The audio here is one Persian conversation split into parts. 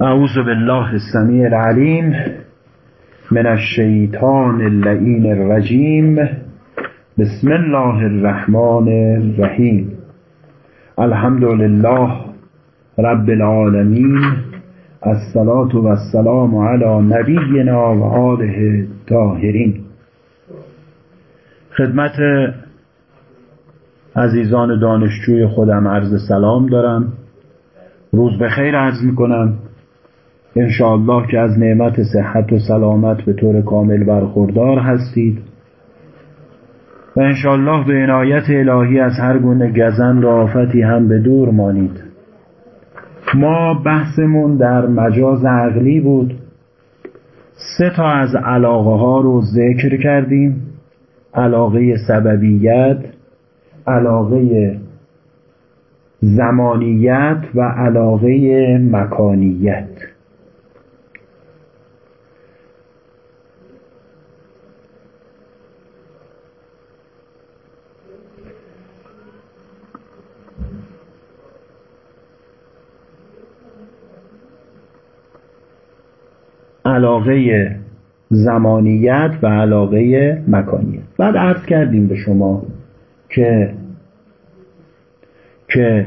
اعوذ بالله السمیع العلیم من الشیطان اللعین الرجیم. بسم الله الرحمن الرحیم. الحمد لله رب العالمین. الصلاة و السلام علی نبینا و آله الطاهرین. خدمت عزیزان دانشجوی خودم عرض سلام دارم. روز به خیر عرض می‌کنم. انشاءالله که از نعمت صحت و سلامت به طور کامل برخوردار هستید. و انشاءالله به عنایت الهی از هر گونه گزن و آفتی هم به دور مانید. ما بحثمون در مجاز عقلی بود. سه تا از علاقه ها رو ذکر کردیم. علاقه سببیت علاقه زمانیت و علاقه مکانیت. علاقه زمانیت و علاقه مکانیت. بعد عرض کردیم به شما که که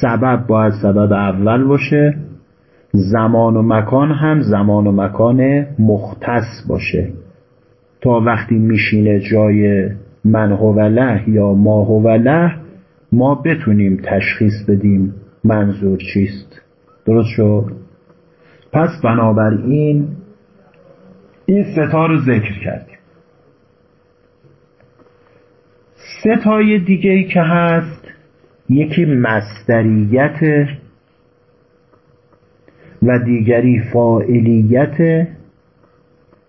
سبب باید سبب اول باشه زمان و مکان هم زمان و مکان مختص باشه. تا وقتی میشینه جای من له یا ما له ما بتونیم تشخیص بدیم منظور چیست. درست شد؟ پس بنابراین این ستا رو ذکر کردیم. ستای دیگه ای که هست یکی مستریت و دیگری فاعلیت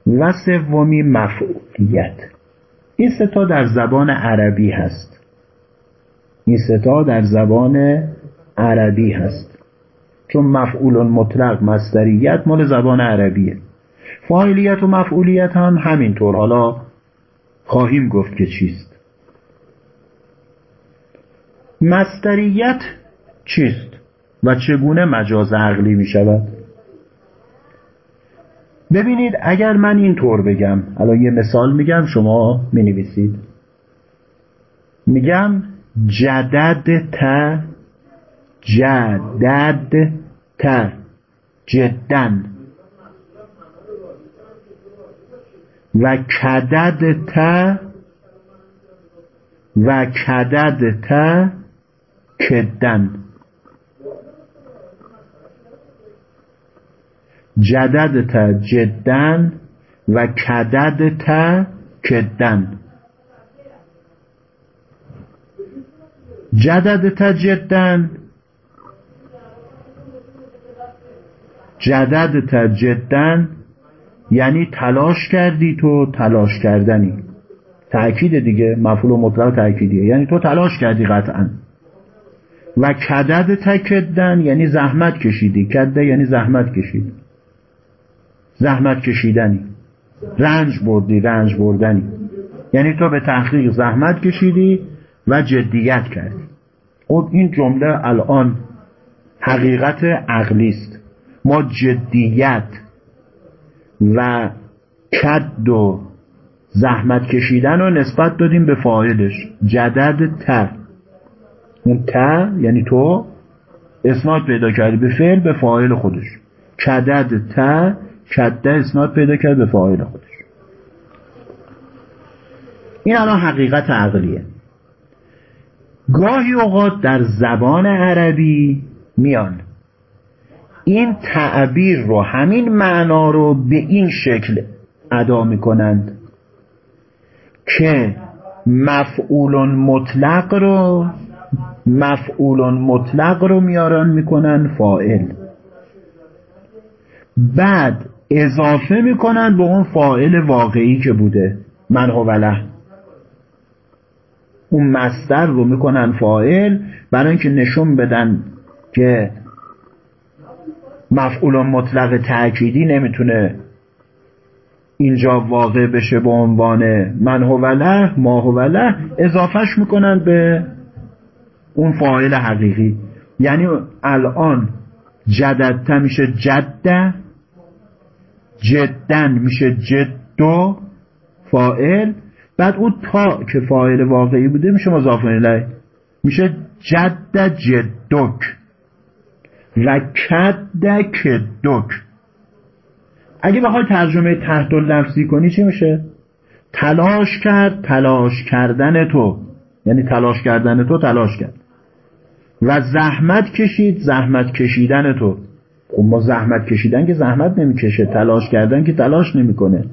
و سومی مفعولیت. این ستا در زبان عربی هست. این ستا در زبان عربی هست. چون مفعول مطلق مستریت مال زبان عربیه. فاعلیت و مفعولیت هم همینطور. حالا خواهیم گفت که چیست. مستریت چیست و چگونه مجاز عقلی می شود؟ ببینید اگر من این طور بگم الان یه مثال میگم شما می نویسید. میگم جدد ت جدد ت جدن. و کدد ت و کدد ت کدن. تا جدن و تا کدن. تا جدن تا جدن یعنی تلاش کردی تو تلاش کردنی. تأکید دیگه مفعول مطلق تأکیدیه. یعنی تو تلاش کردی قطعا. و کدد تکدن یعنی زحمت کشیدی. کده یعنی زحمت کشید زحمت کشیدنی. رنج بردی رنج بردنی. یعنی تو به تحقیق زحمت کشیدی و جدیت کردی. خب این جمله الان حقیقت عقلی است. ما جدیت و کد و زحمت کشیدن رو نسبت دادیم به فاعلش. جدد تر. اون ت یعنی تو اسناد پیدا کردی به فعل به فاعل خودش. کدد ت کده اسناد پیدا کرد به فاعل خودش. این الان حقیقت عقلیه. گاهی اوقات در زبان عربی میان. این تعبیر رو همین معنا رو به این شکل ادا می‌کنند که مفعول مطلق رو مفعول مطلق رو میارن می‌کنن فائل بعد اضافه می‌کنن به اون فائل واقعی که بوده من وله اون مستر رو می‌کنن فائل برای اینکه نشون بدن که مفعول مطلق تأکیدی نمی‌تونه اینجا واقع بشه به عنوان من وله ما وله اضافهش می‌کنن به اون فاعل حقیقی. یعنی الان جددت میشه جده جدن میشه جدو فائل بعد اون تا که فاعل واقعی بوده میشه مضاف الیه. میشه جد جدک. و کد کدک اگه بخوای ترجمه تحت لفظی کنی چی میشه؟ تلاش کرد تلاش کردن تو. یعنی تلاش کردن تو تلاش کرد. و زحمت کشید زحمت کشیدن تو. خب ما زحمت کشیدن که زحمت نمی‌کشه تلاش کردن که تلاش نمی‌کنه.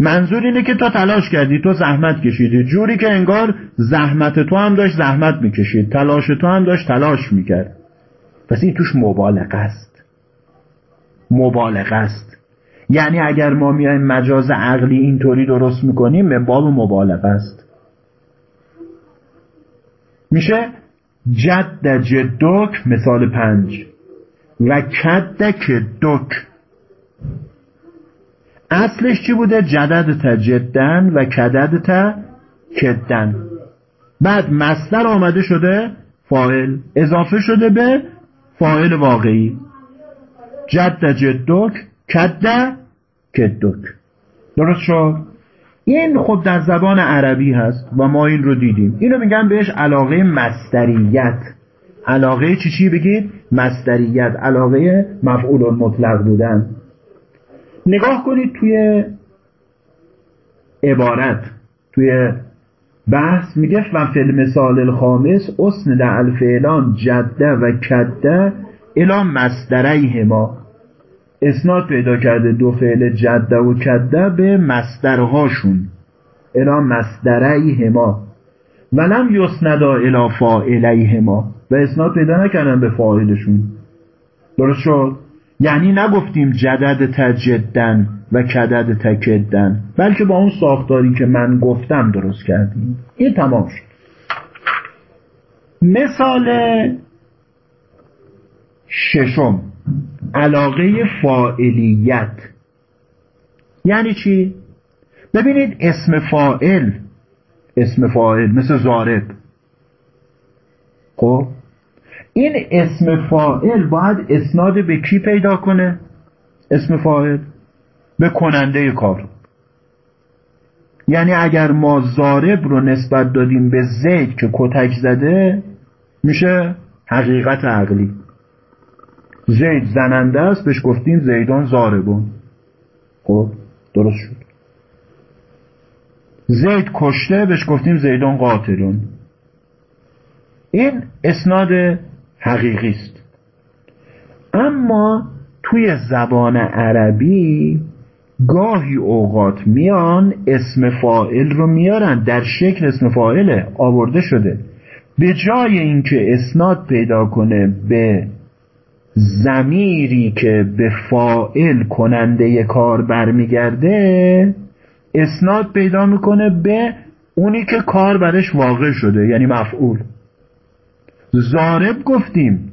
منظور اینه که تو تلاش کردی تو زحمت کشیدی. جوری که انگار زحمت تو هم داشت زحمت می‌کشید. تلاش تو هم داشت تلاش می‌کرد. پس این توش مبالغه است. مبالغه است. یعنی اگر ما میایم مجاز عقلی اینطوری درست می‌کنیم به باب مبالغه است. میشه جد جدک مثال پنج. و کد کدک اصلش چی بوده؟ جدد تا جدن و کدد تا کدن. بعد مصدر آمده شده فاعل. اضافه شده به فاعل واقعی. جد جدک کد کدک. درست شد؟ این خود در زبان عربی هست و ما این رو دیدیم. اینو میگن بهش علاقه مستریت علاقه چی چی بگید؟ مستریت علاقه مفعول مطلق بودن. نگاه کنید توی عبارت توی بحث میگه و فیلم مثال الخامس اسند الفعلان جده و کده الا مصدره ما اسناد پیدا کرده دو فعل جده و کده به مصدرهاشون. الا مصدره ما. ولم یسندا الا فاعلیه ما. و اسناد پیدا نکردن به فاعلشون. درست شد؟ یعنی نگفتیم جدد تجدن و کدد تکدن بلکه با اون ساختاری که من گفتم درست کردیم. این تمام شد. مثال ششم علاقه فاعلیت. یعنی چی؟ ببینید اسم فائل اسم فاعل مثل زارب. خب؟ این اسم فائل باید اسناد به کی پیدا کنه؟ اسم فائل به کننده کار. یعنی اگر ما زارب رو نسبت دادیم به زید که کتک زده میشه حقیقت عقلی. زید زننده است بهش گفتیم زیدان زاربون. خب درست شد. زید کشته بهش گفتیم زیدان قاتلون. این اسناد حقیقی است. اما توی زبان عربی گاهی اوقات میان اسم فائل رو میارن. در شکل اسم فائله آورده شده. به جای اینکه اسناد پیدا کنه به زمیری که به فائل کننده کار برمیگرده اسناد پیدا می‌کنه به اونی که کار برش واقع شده یعنی مفعول. زارب گفتیم.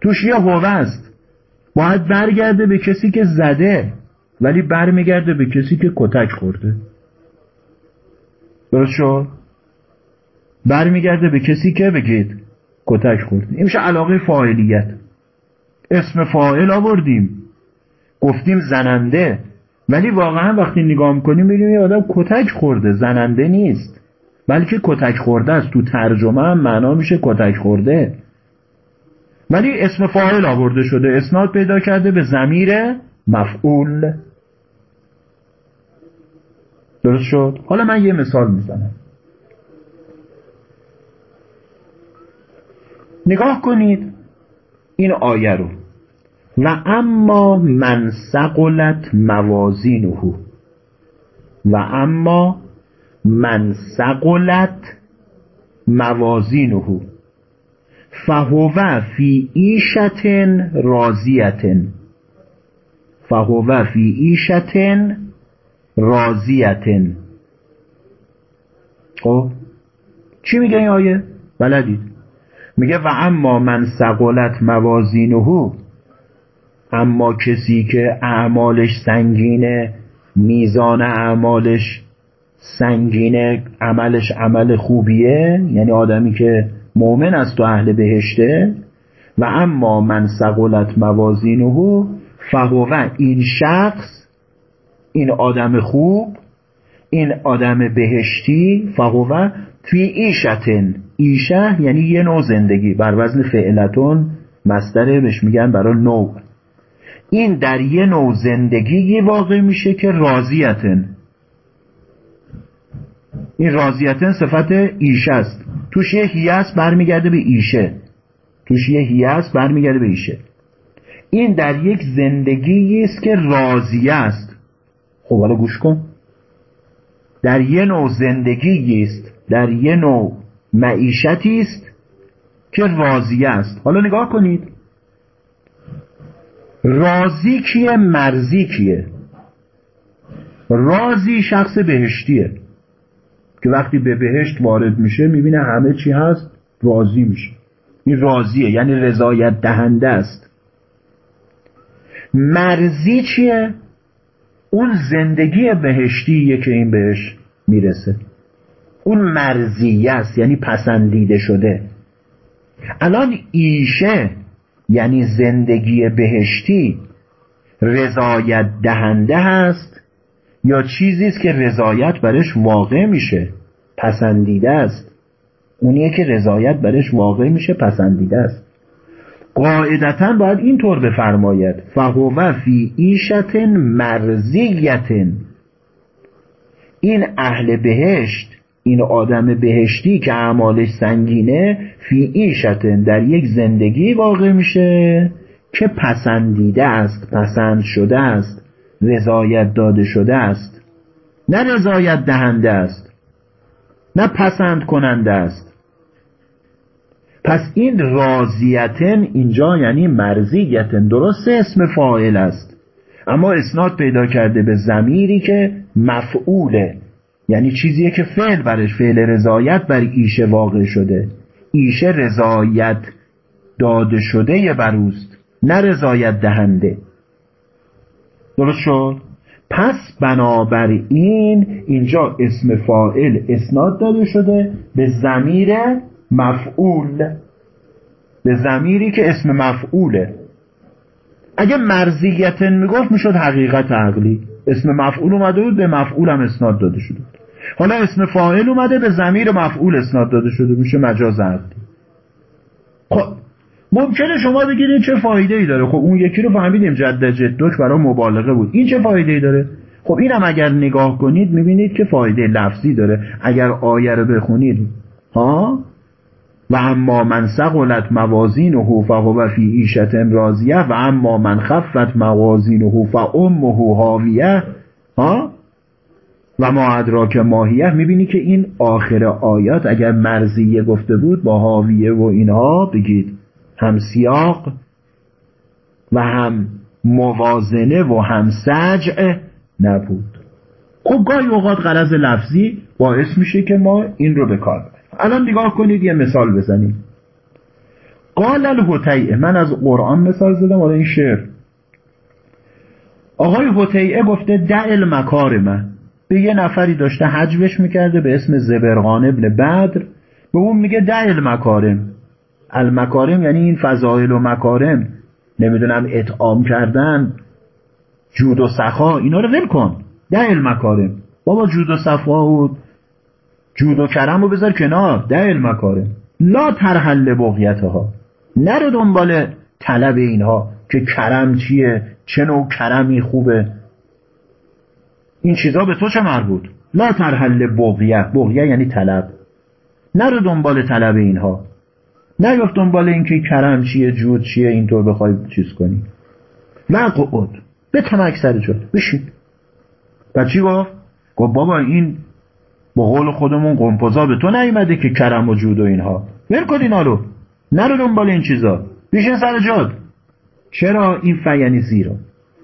توش یه هوه است. باید برگرده به کسی که زده ولی برمیگرده به کسی که کتک خورده. درست شد؟ برمیگرده به کسی که بگید کتک خورده. این میشه علاقه فاعلیت. اسم فاعل آوردیم. گفتیم زننده. ولی واقعا وقتی نگاه می‌کنیم می‌بینیم یه آدم کتک خورده. زننده نیست. بلکه کتک خورده است. تو ترجمه هم معنا میشه کتک خورده. ولی اسم فاعل آورده شده. اسناد پیدا کرده به زمیر مفعول. درست شد؟ حالا من یه مثال می‌زنم. نگاه کنید این آیه رو. و اما من سقلت موازینه. و اما من سقلت موازینه. فهو فی ایشت راضیت فهو فی ایشت راضیت خب؟ چی میگه این آیه؟ بلدید. میگه و اما من سقلت موازینه. اما کسی که اعمالش سنگینه میزان اعمالش سنگینه عملش عمل خوبیه؟ یعنی آدمی که مؤمن است و اهل بهشته. و اما من سقلت موازینه فهو این شخص این آدم خوب این آدم بهشتی فهو فی ایشتن. ایشه یعنی یه نوع زندگی. بر وزن فعلتون مستره بهش میگن برای نوع. این در یه نوع زندگی واقع میشه که راضیتن. این راضیتن صفت ایشه است. توش یه هیه برمیگرده به ایشه. توش یه هیه برمیگرده به ایشه. این در یک زندگی است که راضیه است. خب حالا گوش کن. در یه نوع زندگی است. در یه نوع معیشتی است که راضیه است. حالا نگاه کنید. راضی کیه؟ مرزی کیه؟ راضی شخص بهشتیه. که وقتی به بهشت وارد میشه می‌بینه همه چی هست راضی میشه. این راضیه یعنی رضایت دهنده است. مرزی چیه؟ اون زندگی بهشتیه که این بهش می‌رسه. اون مرزیه است یعنی پسندیده شده. الان ایشه یعنی زندگی بهشتی رضایت دهنده هست. یا چیزی است که رضایت برش واقع میشه پسندیده است. اونیه که رضایت برش واقع میشه پسندیده است. قاعدتا باید اینطور بفرماید. فهو فی ایشتن مرزیتن این اهل بهشت این آدم بهشتی که اعمالش سنگینه فی ایشتن در یک زندگی واقع میشه که پسندیده است پسند شده است. رضایت داده شده است. نه رضایت دهنده است. نه پسند کننده است. پس این راضیتن اینجا یعنی مرزیتن درست اسم فاعل است. اما اسناد پیدا کرده به زمیری که مفعوله. یعنی چیزیه که فعل برش فعل رضایت بر ایشه واقع شده. ایشه رضایت داده شده بروست نه رضایت دهنده. درست شد؟ پس بنابراین اینجا اسم فائل اسناد داده شده به زمیر مفعول به زمیری که اسم مفعوله. اگه مرزیتن می‌گفت می‌شد حقیقت عقلی. اسم مفعول اومده بود به مفعول اسناد داده شده حالا اسم فاعل اومده به زمیر مفعول اسناد داده شده میشه مجاز عقلی. خب ممکنه شما بگید چه فایده ای داره. خب اون یکی رو فهمیدیم جد جدک برای مبالغه بود. این چه فایده ای داره؟ خب اینم اگر نگاه کنید می‌بینید که فایده لفظی داره. اگر آیه رو بخونید ها؟ و اما من سقلت موازینه فهو فی عیشت راضیه و اما من خفت موازینه فامه هاویه ها؟ و ما ادراک ماهیه. می‌بینی که این آخر آیات اگر مرزیه گفته بود با هاویه و اینها بگید. هم سیاق و هم موازنه و هم سجع نبود. خب گاهی اوقات غرض لفظی باعث میشه که ما این رو به کار الان نگاه کنید یه مثال بزنیم. قال الهتیعه من از قرآن مثال زدم حالا این شعر. آقای هتیعه گفته دع من به یه نفری داشته حجبش می‌کرده به اسم زبرغان ابن بدر. به اون میگه دع المکارم. المکارم یعنی این فضایل و مکارم نمی‌دونم اطعام کردن جود و سخا اینا رو ول کن. دع المکارم. بابا جود و صفا و جود و کرم رو بذار کنار. ده المکاره لا ترحل بغیتها. نرو دنبال طلب اینها که کرم چیه چه نوع کرمی خوبه. این چیزا به تو چه مربوط؟ لا ترحل بغیه. بغیه یعنی طلب. نرو دنبال طلب اینها. نیفت دنبال اینکه کرم چیه جود چیه اینطور بخوای چیز کنی. نه به تمک سر جد بشین. و چی گفت؟ گفت بابا این با قول خودمون قمپوزا به تو نیومده که کرم و جود و اینها. ول کن اینا رو. نرو دنبال این چیزا. بیشین سر جاد چرا این ف یعنی زیرا؟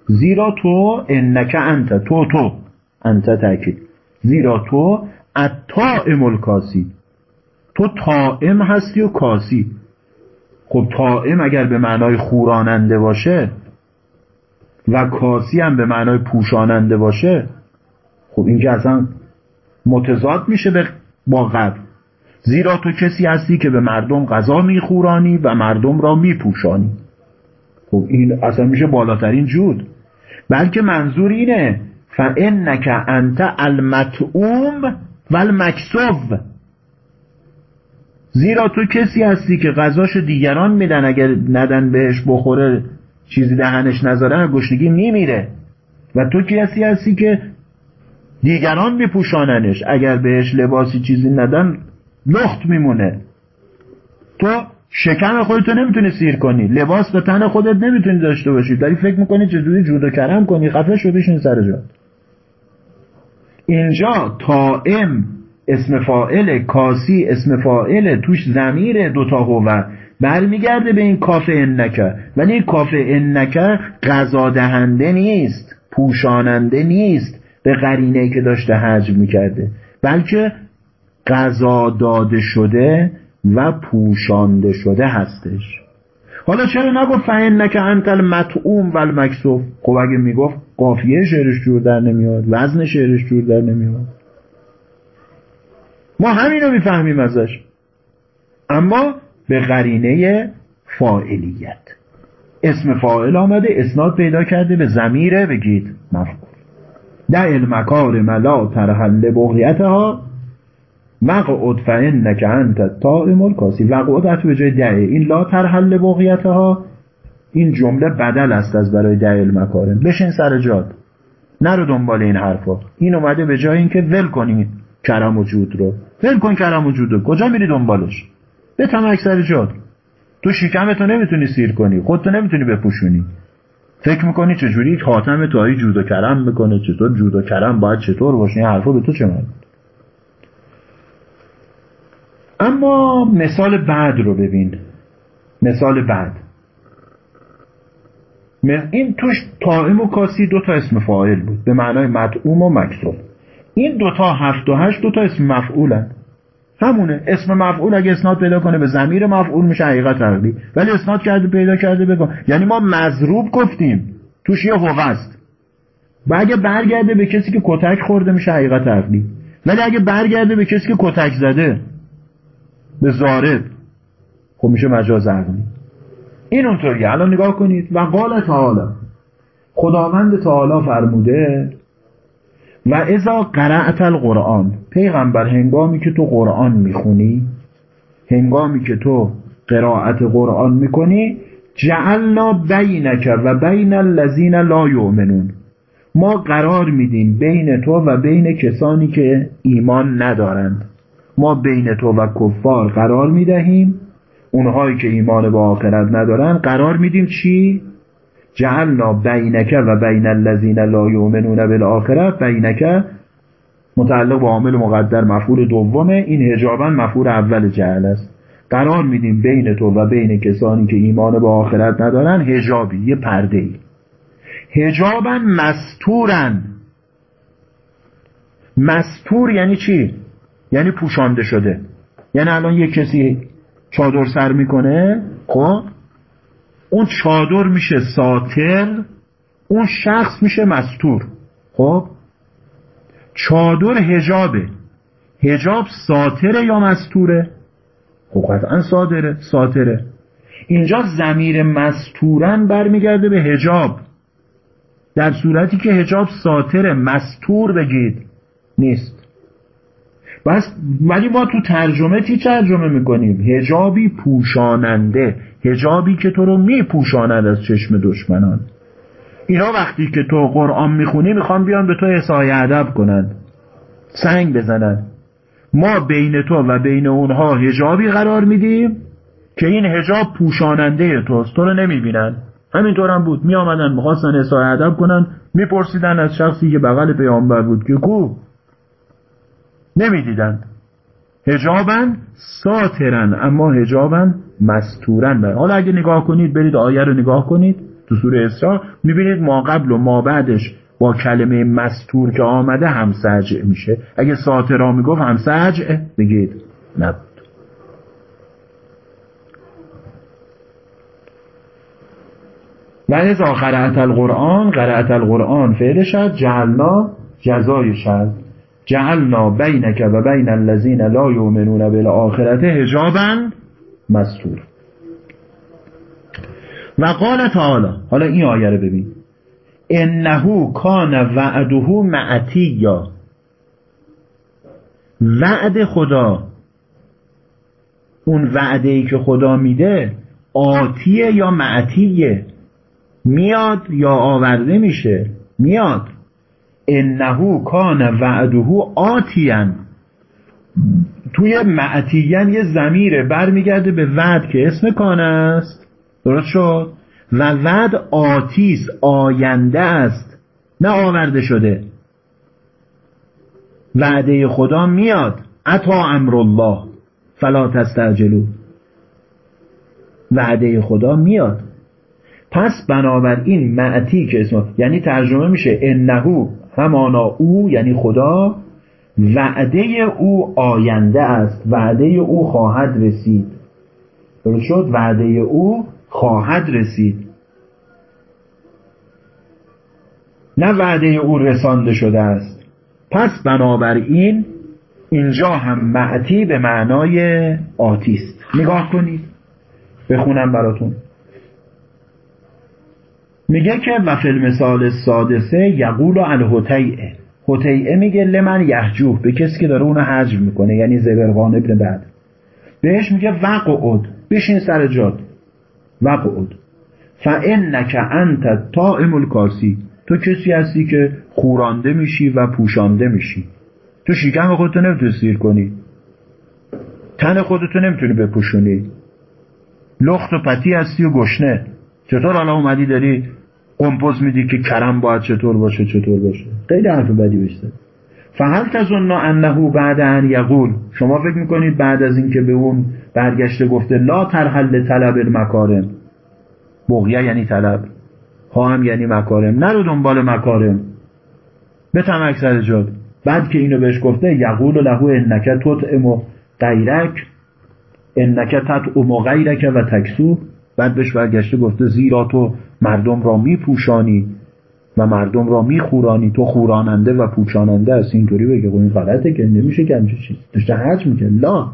زیرا تو انک انت تو تو. انت تاکید. زیرا تو الطائم الکاسی تو تائم هستی و کاسی خب تائم اگر به معنای خوراننده باشه و کاسی هم به معنای پوشاننده باشه خب اینجا اصلا متضاد میشه با قبل زیرا تو کسی هستی که به مردم غذا میخورانی و مردم را میپوشانی. خب این اصلا میشه بالاترین جود. بلکه منظور اینه فانک انت المطعوم و المکسوب زیرا تو کسی هستی که غذاش دیگران میدن اگر ندن بهش بخوره چیزی دهنش نذارن گشنگی میمیره. و تو کسی هستی که دیگران میپوشاننش اگر بهش لباسی چیزی ندن لخت میمونه. تو شکم خودتو نمی‌تونی سیر کنی لباس به تن خودت نمی‌تونی داشته باشی. داری فکر می‌کنی چجوری جود و کرم کنی؟ خفه شو بشین سر جا اینجا تائم اسم فائل کاسی اسم فائل توش زمیر دوتا هو برمیگرده به این کاف انکه ولی این کاف انکه غذا دهنده نیست پوشاننده نیست به قرینه که داشته حجم می‌کرده. بلکه غذا داده شده و پوشانده شده هستش. حالا چرا نگفت فهن که انت المطعوم و المکسوف خب اگه می‌گفت قافیه شعرش جور در نمیاد وزن شعرش جور در نمیاد. ما همینو می‌فهمیم ازش. اما به قرینه فاعلیت. اسم فاعل آمده اسناد پیدا کرده به زمیره بگید مفعول. دع المکار ملا ترحل بغیتها وقعد فانک انت الکاسی وقعد حتی به جای دعه. این لا ترحل بغیتها این جمله بدل است از برای دعه المکارم. بشین سر جاد نرو دنبال این حرفا. این اومده به جای اینکه ول کنی کرم و جود رو. ول کن کرم و جود رو کجا میری دنبالش؟ به تمک سر جاد تو شکمتو نمی‌تونی سیر کنی. خودتو نمی‌تونی بپوشونی. فکر می‌کنی چجوری خاتم توهی جود و کرم می‌کنه؟ چطور جود و کرم باید چطور باشه؟ این حرفا به تو چه مربوط اما مثال بعد رو ببین. مثال بعد. این توش تائم و کاسی دو تا اسم فاعل بود. به معنای مدعوم و مکتوب. این دوتا هفت و هشت دوتا اسم مفعولن. همونه. اسم مفعول اگه اسناد پیدا کنه به زمیر مفعول میشه حقیقت عقلی ولی اسناد کرده پیدا کرده بگم یعنی ما مضروب گفتیم. توش یه هست و اگه برگرده به کسی که کتک خورده میشه حقیقت عقلی ولی اگه برگرده به کسی که کتک زده به زارد خب میشه مجاز عقلی. این اونطوریه. الان نگاه کنید. و قال تعالی. خداوند تعالی فرموده و ازا قرأت القرآن پیغمبر هنگامی که تو قرآن می‌خونی هنگامی که تو قرائت قرآن می‌کنی جعلنا بینک و بین الذین لا یؤمنون. ما قرار میدیم بین تو و بین کسانی که ایمان ندارند. ما بین تو و کفار قرار می‌دهیم. اونهایی که ایمان به آخرت ندارن قرار میدیم چی؟ جعلنا بینک و بین الذین لا یؤمنون بالآخره بینک متعلق به عامل مقدر مفعول دومه. این هجابا مفعول اول جعل است. قرار میدیم بین تو و بین کسانی که ایمان به آخرت ندارن هجابی یه پرده ای هجابا مستورن. مستور یعنی چی؟ یعنی پوشانده شده. یعنی الان یه کسی چادر سر می‌کنه خب؟ اون چادر میشه ساتر اون شخص میشه مستور. خب؟ چادر هجابه هجاب ساتره یا مستوره؟ خب قطعا سادره ساتره. اینجا زمیر مستورن برمیگرده به هجاب در صورتی که هجاب ساتره مستور بگید. نیست. بس ولی ما تو ترجمه چی ترجمه می‌کنیم؟ هجابی پوشاننده. هجابی که تو رو میپوشاند از چشم دشمنان. اینا وقتی که تو قرآن می‌خونی می‌خوان بیان به تو احسای ادب کنند سنگ بزنن. ما بین تو و بین اونها هجابی قرار میدیم که این هجاب پوشاننده توست. تو رو نمی‌بینن. همینطور هم بود. می آمدن می‌خواستن احسای ادب کنن. میپرسیدن از شخصی که بغل پیامبر بود که کو؟ نمی‌دیدند. هجابن ساترن اما هجابن مستورن بر. حالا اگه نگاه کنید برید آیه رو نگاه کنید تو سوره اسراء می‌بینید ما قبل و ما بعدش با کلمه مستور که آمده هم سجع میشه. اگه ساترا می‌گفت هم سجع بگید نبود. و از قرأت القرآن قرأت القرآن شد جعلنا جزای شد جعلنا بینک و بین الذین لا یؤمنون بالآخرة حجابا مستور و قال تعالی حالا این آیه رو ببین. انه کان وعده معتیا. وعد خدا. اون وعده ای که خدا میده آتیه یا معتیه؟ میاد یا آورده میشه؟ میاد. انه کان وعده آتیان توی معتیان یه زمیره برمیگرده به وعد که اسم کان است. درست شد؟ و وعد آتیس آینده است. نه آورده شده. وعده خدا میاد. عطا امر الله فلا تستعجلو. وعده خدا میاد. پس بنابراین معتی که اسم یعنی ترجمه میشه انهو. همانا او یعنی خدا وعده او آینده است. وعده او خواهد رسید. درست شد؟ وعده او خواهد رسید. نه وعده او رسانده شده است. پس بنابراین اینجا هم معتی به معنای آتیست. نگاه کنید. بخونم براتون. میگه که و فی المثال سادسه یقول الهتیعه هتیعه میگه لمن یحجوه به کسی که داره اونو حجم می‌کنه یعنی زبرقان ابن بعد. بهش میگه وقعد بشین سر جاد وقعد. فانک انت تائم الکاسی تو کسی هستی که خورانده میشی و پوشانده میشی. تو شکم خودتو نمی‌تونی سیر کنی. تن خودتو نمی‌تونی بپوشونی. لخت و پتی هستی و گشنه. چطور حالا اومدی داری قمپوز میدی که کرم باید چطور باشه چطور باشه. خیلی حرف بدی بشته فهل تظن انه بعد ان یقول. شما فکر می‌کنید بعد از اینکه به اون برگشته گفته لا ترحل طلب المکارم. بغیه یعنی طلب. ها هم یعنی مکارم. نرو دنبال مکارم. به تمک سر بعد که اینو بهش گفته یقول له انک تطعم غیرک انک تطعم غیرک و تکسو. بعد بهش برگشته گفته زیرا تو مردم را میپوشانی و مردم را میخورانی تو خوراننده و پوچاننده است. اینطوری بگه. خب این غلطه که نمیشه که همچه چیز داشته حج میگه لا.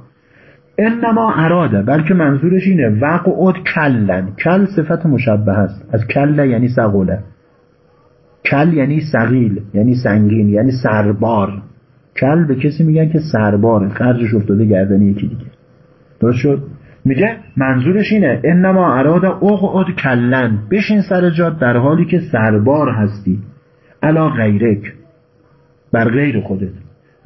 انما اراده. بلکه منظورش اینه. وقعد کلن. کل صفت مشبه است. از کل یعنی سقوله. کل یعنی سقیل یعنی سنگین یعنی سربار. کل به کسی میگن که سربار. خرجش افتاده گردن یکی دیگه. درست شد؟ میگه منظورش اینه انما اراده اقعد کلن بشین سر جاد در حالی که سربار هستی. علا غیرک بر غیر خودت.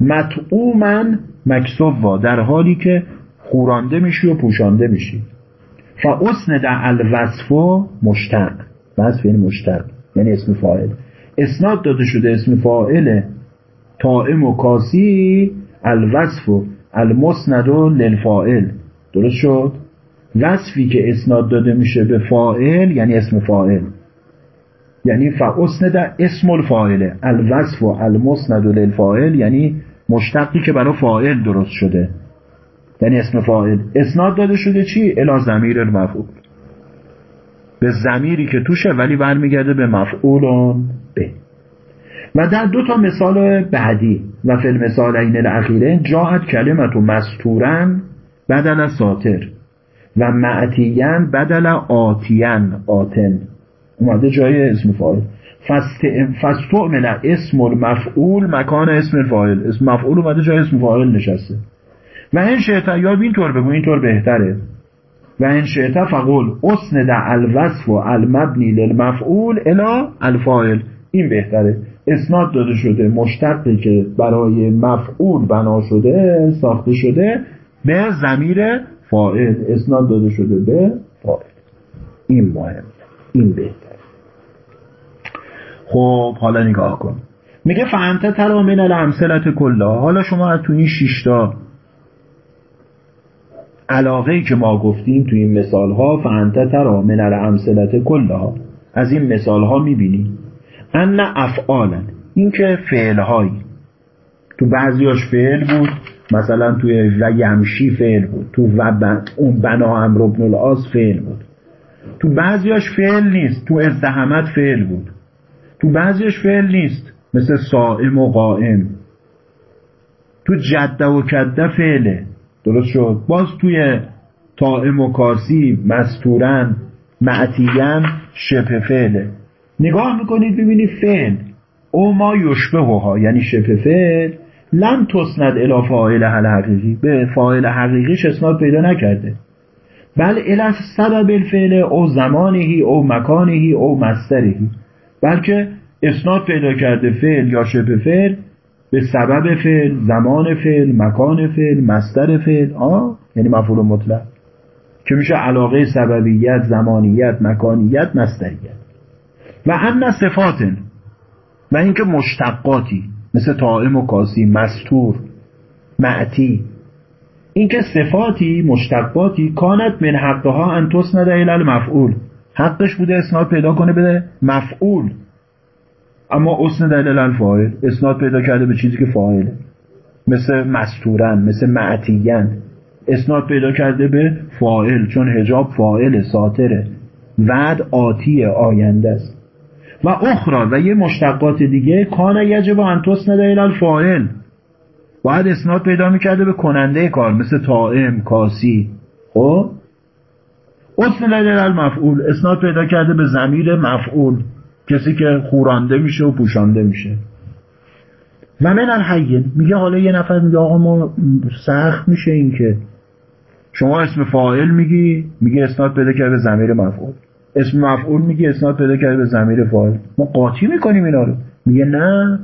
مطعومن مکسووا در حالی که خورانده میشی و پوشانده میشی. فاسند الوصف مشتق. وصف یعنی مشتق یعنی اسم فاعل. اسناد داده شده اسم فاعل تائم و کاسی الوصف المسند للفاعل. درست شد؟ وصفی که اسناد داده میشه به فاعل یعنی اسم فاعل. یعنی فاسند اسم الفاعله. الوصف و المسند للفاعل یعنی مشتقی که برای فاعل درست شده. یعنی اسم فاعل. اسناد داده شده چی؟ الی ضمیر المفعول. به زمیری که توشه ولی برمیگرده به مفعولون به. و در دو تا مثال بعدی. و فی المثالین الاخیره جاعت کلمت و مستورن بدل ساتر و معتیین بدل آتین آتن. اومده جای اسم فاعل. فستعمل اسم المفعول مکان اسم الفاعل اسم مفعول اومده جای اسم فاعل نشسته. و این شعتا یا اینطور بگو اینطور بهتره. و این شعتا فقول اسند الوصف و المبنی للمفعول الا الفاعل. این بهتره. اسناد داده شده مشتقی که برای مفعول بنا شده ساخته شده به زمیر فاعل اسناد داده شده به فاعل. این مهم این بهتر خب حالا نگاه کن. میگه فانت ترا من الامثلت کلا. حالا شما تو این شیشتا علاقه ای که ما گفتیم تو این مثال ها فانت ترا من الامثلت کلا. از این مثال ها می‌بینی. ان افعالا این که فعل هایی تو بعضیاش فعل بود مثلا توی و یمشی فعل بود. تو و اون بنا امر ابن العاص فعل بود. تو بعضیاش فعل نیست. تو ازدهمت فعل بود. تو بعضیش فعل نیست. مثل صائم و قائم. تو جده و کده فعله. درست شد؟ باز توی تائم و کاسی مستورن معتیین شبه فعله. نگاه می‌کنید ببینید فعل. او ما یشبه ها یعنی شبه فعل. لم تسند الی فاعل حقیقی. به فاعل حقیقیش اسناد پیدا نکرده. بل الی سبب الفعل او زمانهی او مکانهی او مسترهی بلکه اسناد پیدا کرده فعل یا شبه فعل به سبب فعل زمان فعل مکان فعل مستر فعل آه یعنی مفعول مطلق. که میشه علاقه سببیت زمانیت مکانیت مستریت و ان صفات و اینکه مشتقاتی. مثل طائم و کاسی مستور معتی. اینکه صفاتی مشتقاتی کانت من حقها ان تسند الی مفعول. حقش بوده اسناد پیدا کنه بده مفعول. اما اسند الی الفاعل اسناد پیدا کرده به چیزی که فاعله مثل مستورن مثل معتیین. اسناد پیدا کرده به فاعل چون هجاب فاعل ساتره وعد آتی آینده است. و اخرى و یه مشتقات دیگه کان یجب ان تسند الی الفاعل باید اسناد پیدا می‌کرده به کننده کار مثل تائم کاسی. خب؟ اسناد الی المفعول اسناد پیدا کرده به زمیر مفعول. کسی که خورانده میشه و پوشانده میشه. و من الحین میگه حالا یه نفر میگه آقا ما سخت میشه این که شما اسم فاعل میگی میگه اسناد پیدا کرده به زمیر مفعول. اسم مفعول میگه اسناد پیدا کرده به زمیر فاعل. ما قاطی می‌کنیم اینا رو. میگه نه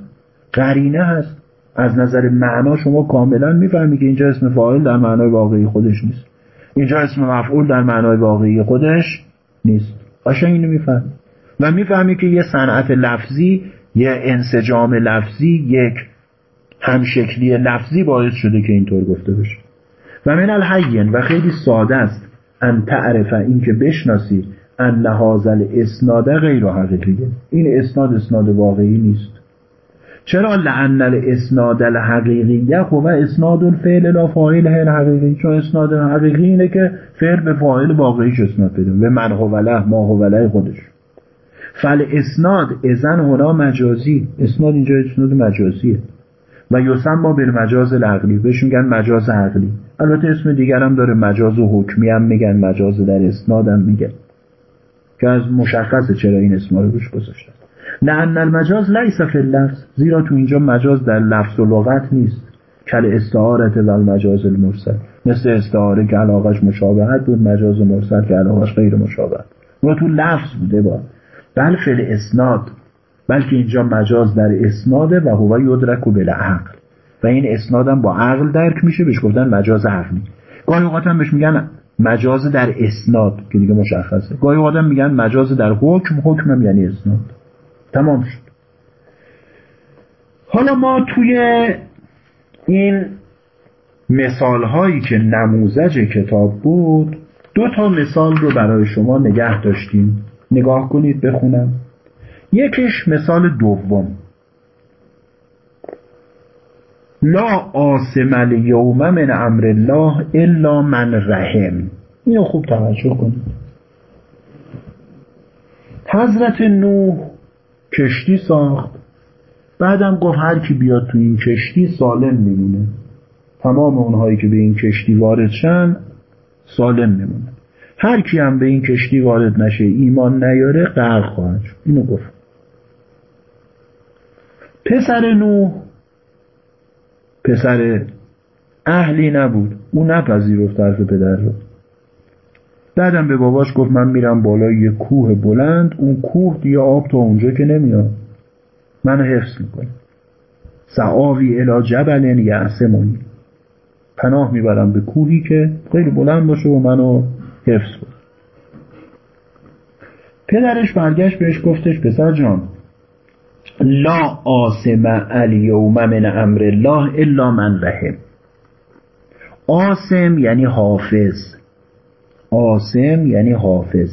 قرینه هست. از نظر معنا شما کاملا می‌فهمی که اینجا اسم فاعل در معنای واقعی خودش نیست. اینجا اسم مفعول در معنای واقعی خودش نیست. قشنگ اینو می‌فهمی. و می‌فهمی که یه صنعت لفظی یه انسجام لفظی یک همشکلی لفظی باعث شده که اینطور گفته بشه. و من الحین و خیلی ساده است. ان تعرف این که بشناسی. ان هازل اسناد غیر حقیقیه این اسناد اسناد واقعی نیست. چرا لعن الاسناد الحقیقیه و اسناد الفعل لا فاعل حقیقی. چون اسناد حقیقی اینه که فعل به فاعل واقعیش اسناد بده. به من هو ما هو خودش. فل اسناد ازن هنا مجازی. اسناد اینجا اسناد مجازیه. و یوسم ما به مجاز العقلی. بهش میگن مجاز عقلی. البته اسم دیگر هم داره مجاز و حکمی هم میگن مجاز در اسناد هم میگن. که از مشخصه چرا این اسم رو روش گذاشته لعن المجاز لیس فی اللفظ زیرا تو اینجا مجاز در لفظ و لغت نیست. کل استعارت و المجاز المرسل. مثل استعاره که علاقش مشابهت بود مجاز مرسل که علاقش غیر مشابهت. و تو لفظ بوده با. بل فل اسناد بلکه اینجا مجاز در اسناده و هو یدرک و بالعقل و این اسنادم با عقل درک میشه بهش گفتن مجاز عقلی. گاهی اوقات هم بهش میگن مجاز در اسناد که دیگه مشخصه. گاهی هم میگن مجاز در حکم حکمم یعنی اسناد. تمام شد. حالا ما توی این مثال هایی که نموزج کتاب بود دو تا مثال رو برای شما نگه داشتیم. نگاه کنید بخونم. یکیش مثال دوم. لا آسم الیوم من امر الله الا من رحم. اینو خوب توجه کنید. حضرت نوح کشتی ساخت. بعدم گفت هر کی بیاد تو این کشتی سالم میمونه. تمام اونهایی که به این کشتی وارد شن سالم میمونه. هر کی هم به این کشتی وارد نشه ایمان نیاره غرق خواهد اینو گفت. پسر نوح پسر اهلی نبود. او نپذیرفت حرف پدر رو. بعدم به باباش گفت من میرم بالای یه کوه بلند اون کوه دیگه آب تا اونجا که نمیاد. منو حفظ می‌کنه سعاوی الا جبل یعصمونی پناه می‌برم به کوهی که خیلی بلند باشه و منو حفظ کن پدرش برگشت بهش گفتش پسر جان لا آسم الیوم من امر الله الا من رحم. آسم یعنی حافظ. آسم یعنی حافظ.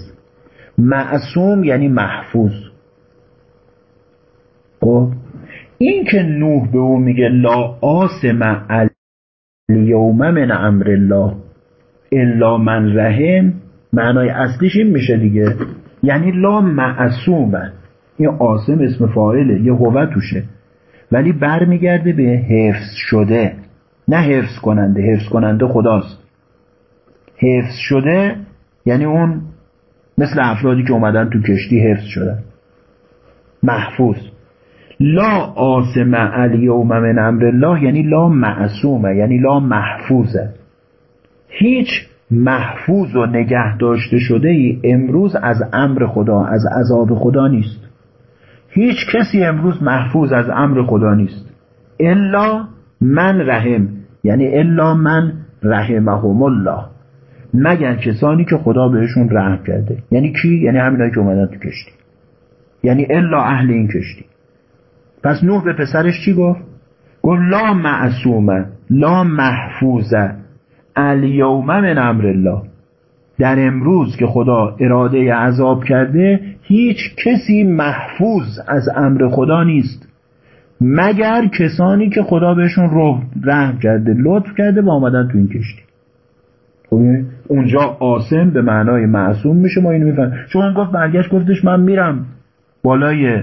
معصوم یعنی محفوظ. خب؟ این که نوح به او میگه لا آسم الیوم من امر الله الا من رحم معنای اصلیش این میشه دیگه. یعنی لا معصومه این آسم اسم فاعله یه هوه توشه. ولی برمیگرده به حفظ شده. نه حفظ کننده حفظ کننده خداست. حفظ شده یعنی اون مثل افرادی که اومدن تو کشتی حفظ شدن. محفوظ. لا آسم الیوم من امر الله یعنی لا معصومه یعنی لا محفوظه. هیچ محفوظ و نگه داشته شده ای امروز از امر خدا از عذاب خدا نیست. هیچ کسی امروز محفوظ از امر خدا نیست. الا من رحم یعنی الا من رحمهم الله. مگر کسانی که خدا بهشون رحم کرده. یعنی کی؟ یعنی همینایی که اومدن تو کشتی. یعنی الا اهل این کشتی. پس نوح به پسرش چی گفت؟ گفت لا معصومه لا محفوظه الیوم من امر الله. در امروز که خدا اراده عذاب کرده هیچ کسی محفوظ از امر خدا نیست. مگر کسانی که خدا بهشون روح رحم کرده لطف کرده و آمدن تو این کشتی. خب اونجا آسم به معنای معصوم میشه ما اینو میفهم چون گفت برگشت گفتش من میرم. بالای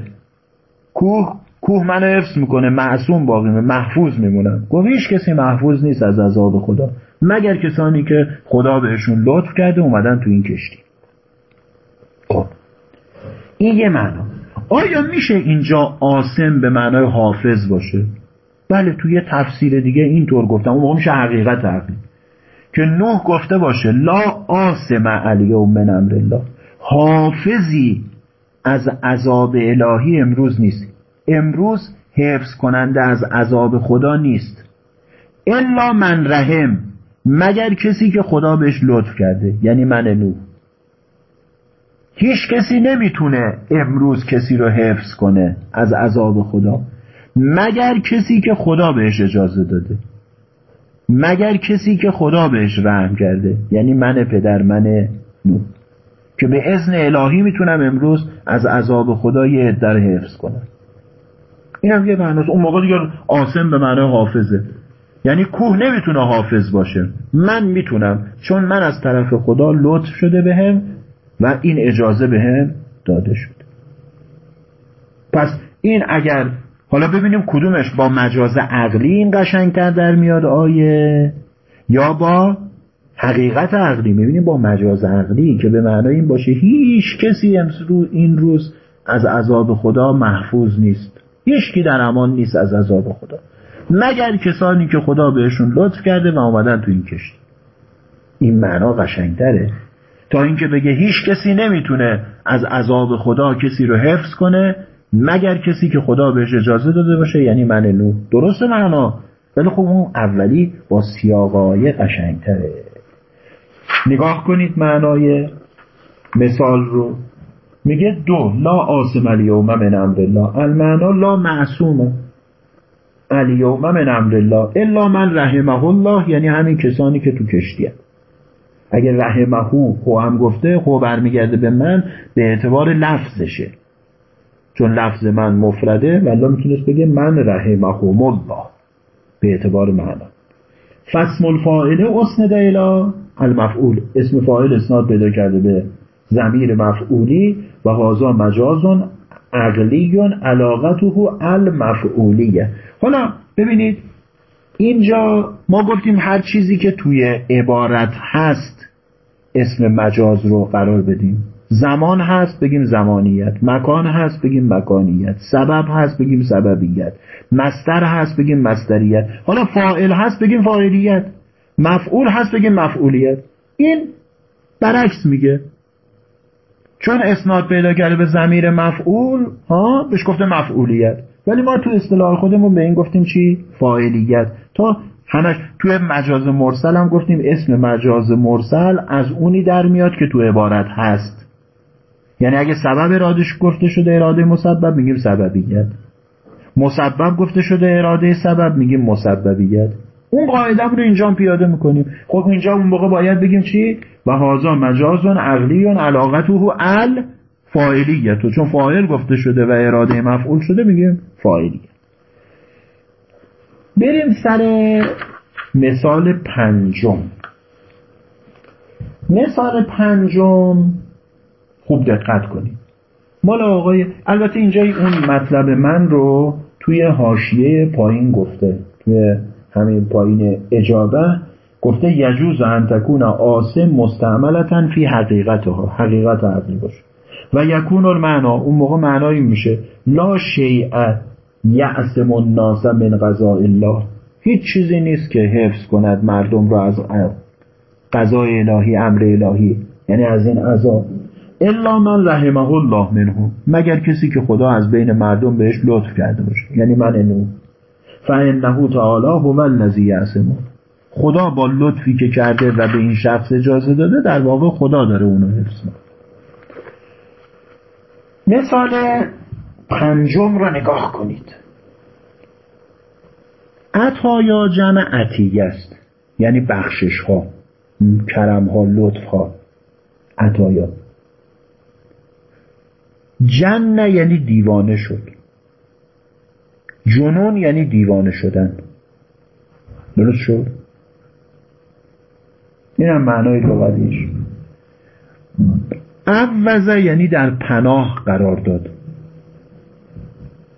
کوه کوه منو حفظ می‌کنه معصوم باقی محفوظ میمونم. گفت هیچ کسی محفوظ نیست از عذاب خدا. مگر کسانی که خدا بهشون لطف کرده اومدن تو این کشتی. خب. این یه معنا. آیا میشه اینجا آسم به معنای حافظ باشه؟ بله توی یه تفسیر دیگه اینطور گفتم. اون میشه حقیقت عقلی که نوح گفته باشه لا آسم علی و من امر الله. حافظی از عذاب الهی امروز نیست. امروز حفظ کننده از عذاب خدا نیست. الا من رحم مگر کسی که خدا بهش لطف کرده یعنی من نوح. هیچ کسی نمی‌تونه امروز کسی رو حفظ کنه از عذاب خدا مگر کسی که خدا بهش اجازه داده. مگر کسی که خدا بهش رحم کرده یعنی من پدر من نو که به اذن الهی می‌تونم امروز از عذاب خدا یه در حفظ کنم. این هم یه معناست. اون موقع دیگه آسم به معنای حافظه. یعنی کوه نمی‌تونه حافظ باشه. من می‌تونم. چون من از طرف خدا لطف شده بهم و این اجازه بهم داده شده. پس این اگر حالا ببینیم کدومش با مجاز عقلی این قشنگتر در میاد آیه یا با حقیقت عقلی. می‌بینیم با مجاز عقلی که به معنای این باشه. هیچ کسی این روز از عذاب خدا محفوظ نیست. هیچکی در امان نیست از عذاب خدا. مگر کسانی که خدا بهشون لطف کرده و آمدن تو این کشتی. این معنا قشنگتره. تا اینکه بگه هیچ کسی نمی‌تونه از عذاب خدا کسی رو حفظ کنه مگر کسی که خدا بهش اجازه داده باشه یعنی من نو درسته معنا. ولی خب اون اولی با سیاقای قشنگتره. نگاه کنید معنای مثال رو. میگه دو لا آسم الیوم من امر الله المعنا لا معصومه. الیوم من امر الله الا من رحمه الله یعنی همین کسانی که تو کشتیه اگر رحمهو خو هم گفته خو برمیگرده به من به اعتبار لفظشه. چون لفظ من مفرده ولی می‌تونست بگه من رحمهم الله. به اعتبار معنا. فسم الفاعله اسند الى المفعول اسم فاعل اسناد پیدا کرده به زمیر مفعولی. و هازا مجازون عقلیون علاقته المفعولیه. حالا ببینید اینجا ما گفتیم هر چیزی که توی عبارت هست اسم مجاز رو قرار بدیم. زمان هست بگیم زمانیت. مکان هست بگیم مکانیت. سبب هست بگیم سببیت. مستر هست بگیم مستریت حالا فاعل هست بگیم فاعلیت. مفعول هست بگیم مفعولیت. این برعکس میگه. چون اسناد پیدا کرده به زمیر مفعول ها بهش گفته مفعولیت. ولی ما تو اصطلاح خودمون به این گفتیم چی؟ فاعلیت. تا همش توی مجاز مرسل هم گفتیم اسم مجاز مرسل از اونی در میاد که تو عبارت هست. یعنی اگه سبب ارادش گفته شده اراده مسبب میگیم سببیت. مسبب گفته شده اراده سبب میگیم مسببیت. اون قاعده رو اینجا پیاده می‌کنیم. خب اینجا اون موقع باید بگیم چی؟ و هازا مجازون عقلیون علاقته ال فاعلیت چون فاعل گفته شده و اراده مفعول شده میگیم فاعلیت بریم سر مثال پنجم. مثال پنجم خوب دقت کنید مال آقای البته اینجا اون مطلب من رو توی حاشیه پایین گفته توی همین پایین اجابه گفته یجوز ان تکون آسم مستعملتا فی حقیقتها حقیقت عقلی باشه و یکون المعنا اون موقع معنایی میشه لا شیء یعصم الناس من قضاء الله هیچ چیزی نیست که حفظ کند مردم را از قضای الهی امر الهی یعنی از این عذاب. الا من رحمه الله منهم مگر کسی که خدا از بین مردم بهش لطف کرده باشه. یعنی من اینو فانه تعالی هو الذی یعصمه. خدا با لطفی که کرده و به این شخص اجازه داده در واقع خدا داره اونو حفظ مثال پنجم را نگاه کنید. عطایا جمع عطیه است. یعنی بخشش ها کرم ها لطف ها عطایا جن یعنی دیوانه شد. جنون یعنی دیوانه شدن. درست شد؟ این هم معنای لغویش عوضه یعنی در پناه قرار داد.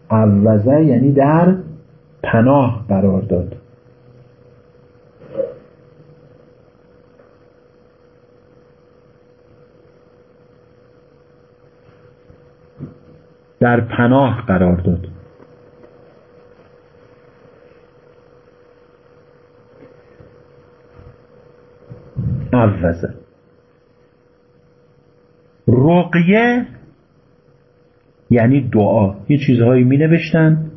عوضه یعنی در پناه قرار داد. در پناه قرار داد. عوضه رقیه یعنی دعا. یه چیزهایی می نوشتن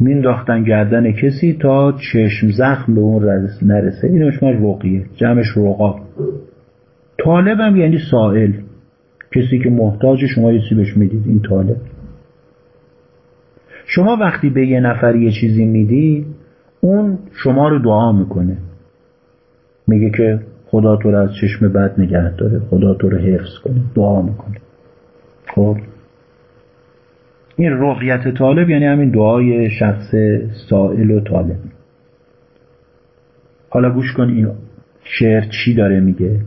مینداختن گردن کسی تا چشم زخم به اون نرسه. اینو شما رقیه. جمعش رقا. طالبم یعنی سائل. کسی که محتاج شما یه چیزی بهش می‌دید. این طالب. شما وقتی به یه نفر یه چیزی میدی اون شما رو دعا می‌کنه. میگه که خدا تو رو از چشم بد نگه داره. خدا تو رو حفظ کنه. دعا می‌کنه. خب؟ این رقیت طالب یعنی همین دعای شخص سائل و طالب. حالا گوش کن این شعر چی داره میگه؟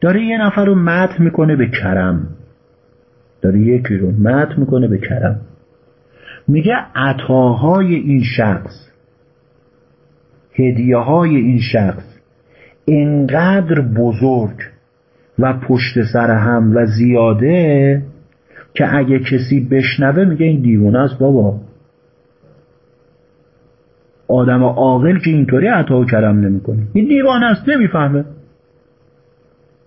داره یه نفر رو مت می‌کنه به کرم. داره یکی رو مت می‌کنه به کرم. میگه عطاهای این شخص هدیه های این شخص اینقدر بزرگ و پشت سر هم و زیاده که اگه کسی بشنوه میگه این دیوونه است بابا. آدم عاقل که اینطوری عطا و کرم نمی‌کنه. این دیوانه است نمی‌فهمه.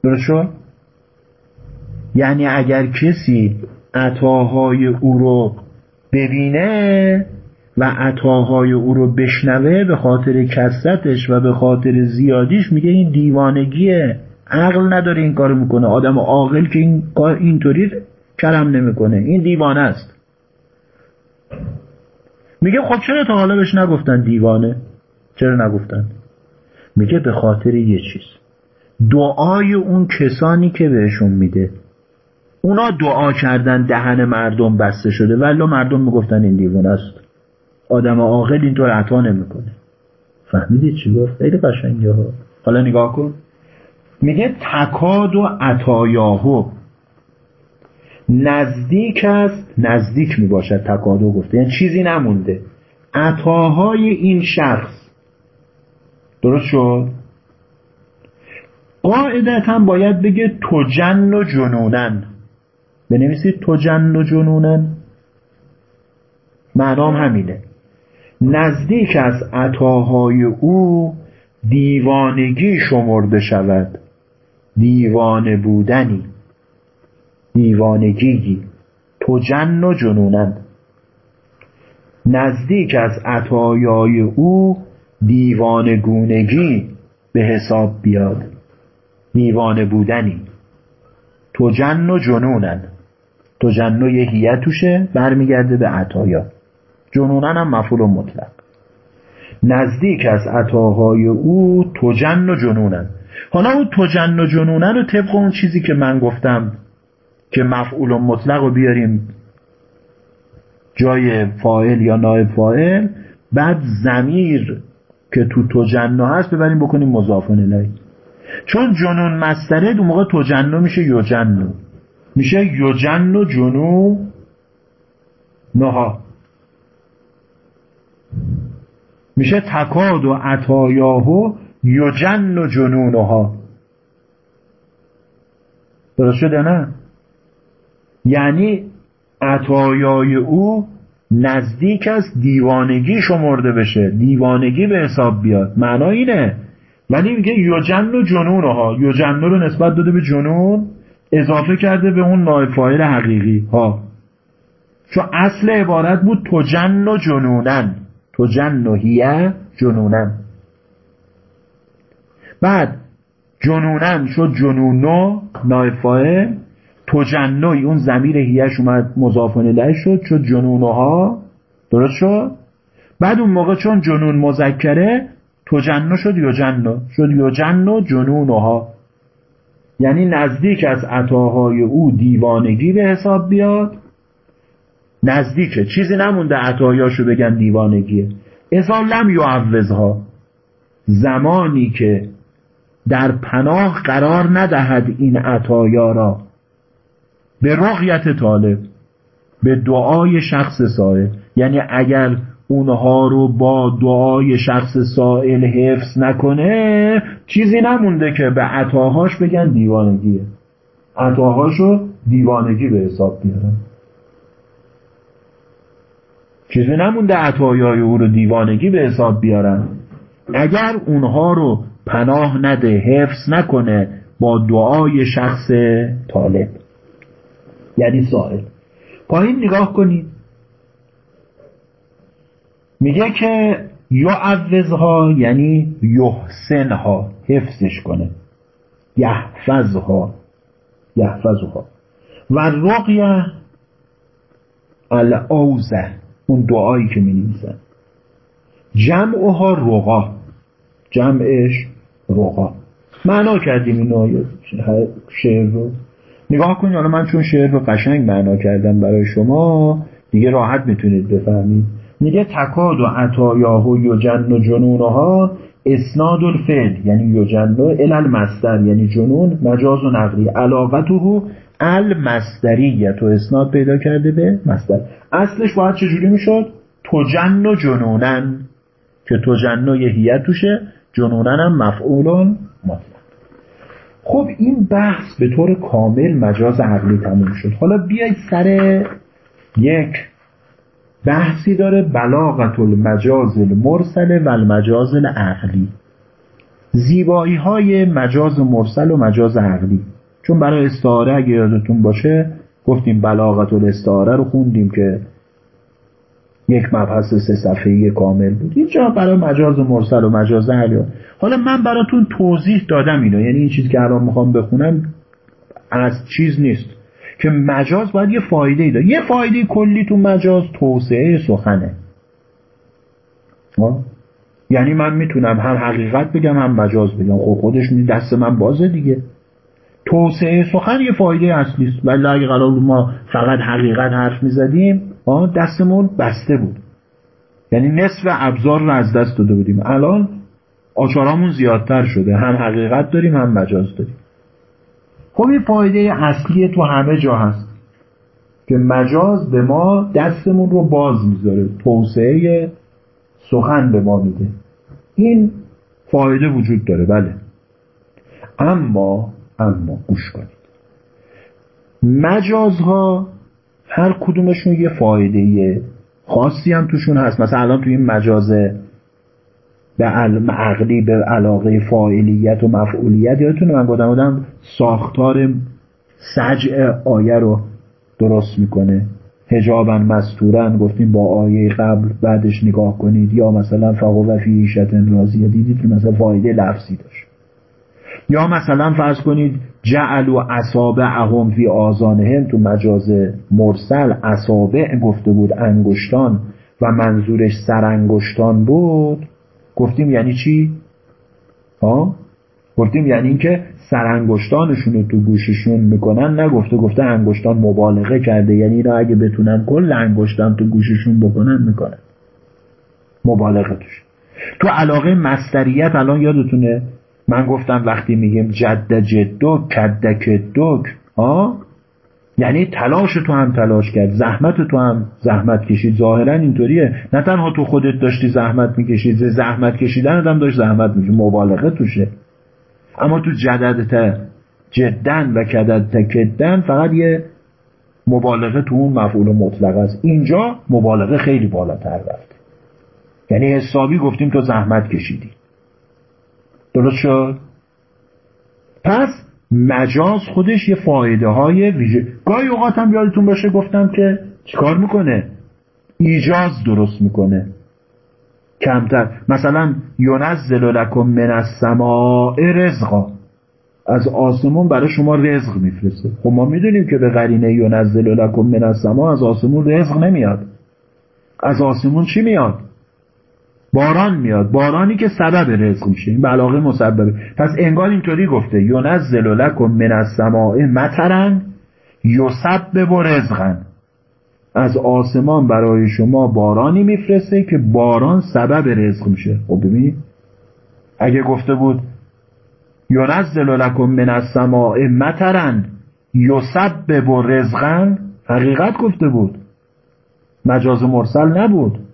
درست شد؟ یعنی اگر کسی عطاهای او رو ببینه و عطاهای او رو بشنوه به خاطر کسرتش و به خاطر زیادیش میگه این دیوانگیه عقل نداره این کارو می‌کنه آدم عاقل که این کار اینطوری کرم نمی‌کنه. این دیوانه است. میگه خب چرا تا حالا بهش نگفتن دیوانه؟ چرا نگفتن؟ میگه به خاطر یه چیز. دعای اون کسانی که بهشون میده. اونا دعا کردن دهن مردم بسته شده. ولی مردم می‌گفتن این دیوانه است. آدم عاقل اینطور عطا نمی‌کنه. فهمیدید چی گفت؟ خیلی قشنگه. ها حالا نگاه کن. میگه تکاد و عطایاهو. نزدیک است نزدیک می‌باشد تکادو گفته. یعنی چیزی نمونده. عطاهای این شخص. درست شد؟ قاعدتا باید بگه تجن و جنونن. بنویسید تجن و جنونن. معنام همینه. نزدیک از عطاهای او دیوانگی شمرده شود. دیوانه بودنی. دیوانگی جن و جنونند نزدیک از عطایای او دیوانگونگی به حساب بیاد. دیوانه بودنی. جن و جنونن. جن و یه برمیگرده به عطایا. جنونن هم مفعول مطلق. نزدیک از عطاهای او جن و جنونن. حالا او توجن و جنونن رو طبق اون چیزی که من گفتم که مفعول مطلق رو بیاریم جای فاعل یا نایب فاعل بعد زمیر که تو توجنو هست ببریم بکنیم مضافون الیه. چون جنون مستره دو موقع توجنو میشه یوجنو میشه یوجنو جنو نها میشه تکاد و عطایاهو یجن و جنونها. درست شده نه؟ یعنی عطایای او نزدیک از دیوانگی شمرده بشه. دیوانگی به حساب بیاد. معنا اینه. ولی میگه یجن و جنونها. یجن رو نسبت داده به جنون اضافه کرده به اون نایفایل حقیقی. ها. چون اصل عبارت بود تجن و جنونن. تجن و هیه جنونن بعد جنونن شد جنونو نایفایل تجنوی اون زمیر هیش اومد مضافانه لش شد شد جنونها درست شد؟ بعد اون موقع چون جنون مذکره تجنو شد یوجنو شد یوجنو جنونها یعنی نزدیک از عطاهای او دیوانگی به حساب بیاد. نزدیکه. چیزی نمونده عطایاشو بگن دیوانگیه. ازا لم یعوزها زمانی که در پناه قرار ندهد این عطایا را. به رقیت طالب. به دعای شخص سائل. یعنی اگر اونها رو با دعای شخص سائل حفظ نکنه چیزی نمونده که به عطاهاش بگن دیوانگیه. عطاهاشو دیوانگی به حساب بیارن چیزی نمونده عطایای او رو دیوانگی به حساب بیارن. اگر اونها رو پناه نده حفظ نکنه با دعای شخص طالب. یعنی سائل پایین نگاه کنید. میگه که یعوزها یعنی یحسنها حفظش کنه. یحفظها. یحفظها. و رقیه الاوزه اون دعایی که می نویسن جمعها رقا. جمعش رقا. معنا کردیم این آیه شعر رو. نگاه کنید حالا من چون شعر رو قشنگ معنا کردم برای شما دیگه راحت می‌تونید بفهمید. میگه تکاد و عطایاه و یجن و جنونها اسناد الفعل یعنی یجن ال المصدر یعنی جنون مجاز و نقلی. علاقته المصدریت و اسناد پیدا کرده به مصدر. اصلش باید چجوری می‌شد؟ تجن و جنونن. که تجن و یهیت توشه جنونن هم مفعولون مطلق. خب این بحث به طور کامل مجاز عقلی تموم شد. حالا بیاید سر یک بحثی داره بلاغت المجاز المرسل و المجاز العقلی. زیبایی های مجاز مرسل و مجاز عقلی. چون برای استعاره اگه یادتون باشه گفتیم بلاغت الاستعاره رو خوندیم که یک مبحث سه صفحه‌ای کامل بود. اینجا برای مجاز مرسل و مجاز عقلی حالا من براتون توضیح دادم اینو. یعنی این چیزی که الان می‌خوام بخونم از چیز نیست. که مجاز باید یه فایده ای داره. یه فایده کلی تو مجاز توسعه سخنه. یعنی من می‌تونم هم حقیقت بگم هم مجاز بگم. خب خودش دست من بازه دیگه. توسعه سخن یه فایده اصلی است ولی اگه قرار ما فقط حقیقت حرف می‌زدیم دستمون بسته بود. یعنی نصف ابزار رو از دست داده بودیم. الان آچارامون زیادتر شده. هم حقیقت داریم هم مجاز داریم. خب این فایده اصلی تو همه جا هست که مجاز به ما دستمون رو باز می‌ذاره. توسعه سخن به ما میده. این فایده وجود داره. بله. اما اما گوش کنید. مجازها هر کدومشون یه فایده خاصی هم توشون هست. مثلا الان توی این مجاز به عقلی به علاقه فاعلیت و مفعولیت یادتونه من گفتم بودم ساختار سجع آیه رو درست می‌کنه. هجابا مستورن گفتیم با آیه قبل بعدش نگاه کنید. یا مثلا فقو و فی ایشتن راضیه. دیدید که مثلا فایده لفظی داشت. یا مثلا فرض کنید جعل و اصابع اهم فی آزانهم تو مجاز مرسل اصابع گفته بود انگشتان و منظورش سرانگشتان بود. گفتیم یعنی چی؟ ها؟ گفتیم یعنی اینکه سرانگشتانشون رو تو گوششون می‌کنن. نگفته گفته انگشتان مبالغه کرده. یعنی اینا اگه بتونن کل انگشتان تو گوششون بکنن می‌کنن. مبالغه توش. تو علاقه مستریت الان یادتونه؟ من گفتم وقتی میگیم جد جدک کدک دک ها یعنی تلاش تو هم تلاش کرد زحمت تو هم زحمت کشید. ظاهرا اینطوریه. نه تنها تو خودت داشتی زحمت می‌کشید زحمت کشیدن هم داشت زحمت می‌کشید مبالغه توشه. اما تو جددت جدن و کددت کدن فقط یه مبالغه تو اون مفعول مطلق است. اینجا مبالغه خیلی بالاتر رفت. یعنی حسابی گفتیم تو زحمت کشیدی. درست شد؟ پس مجاز خودش یه فایده های ویژه گاهی اوقات هم یادتون باشه گفتم که چیکار می‌کنه؟ ایجاز درست می‌کنه. کمتر. مثلا ینزل لکم من السماء رزقا. از آسمون برای شما رزق میفرسته. خب ما می‌دونیم که به قرینه ینزل لکم من السماء از آسمون رزق نمیاد. از آسمون چی میاد؟ باران میاد. بارانی که سبب رزق میشه. این علاقه مسببه. پس انگار اینطوری گفته ینزل لکم من السماء مطرا یسبب رزقا از آسمان برای شما بارانی میفرسته که باران سبب رزق میشه. خب ببینید. اگه گفته بود ینزل لکم من السماء مطرا یسبب رزقا حقیقت گفته بود. مجاز مرسل نبود.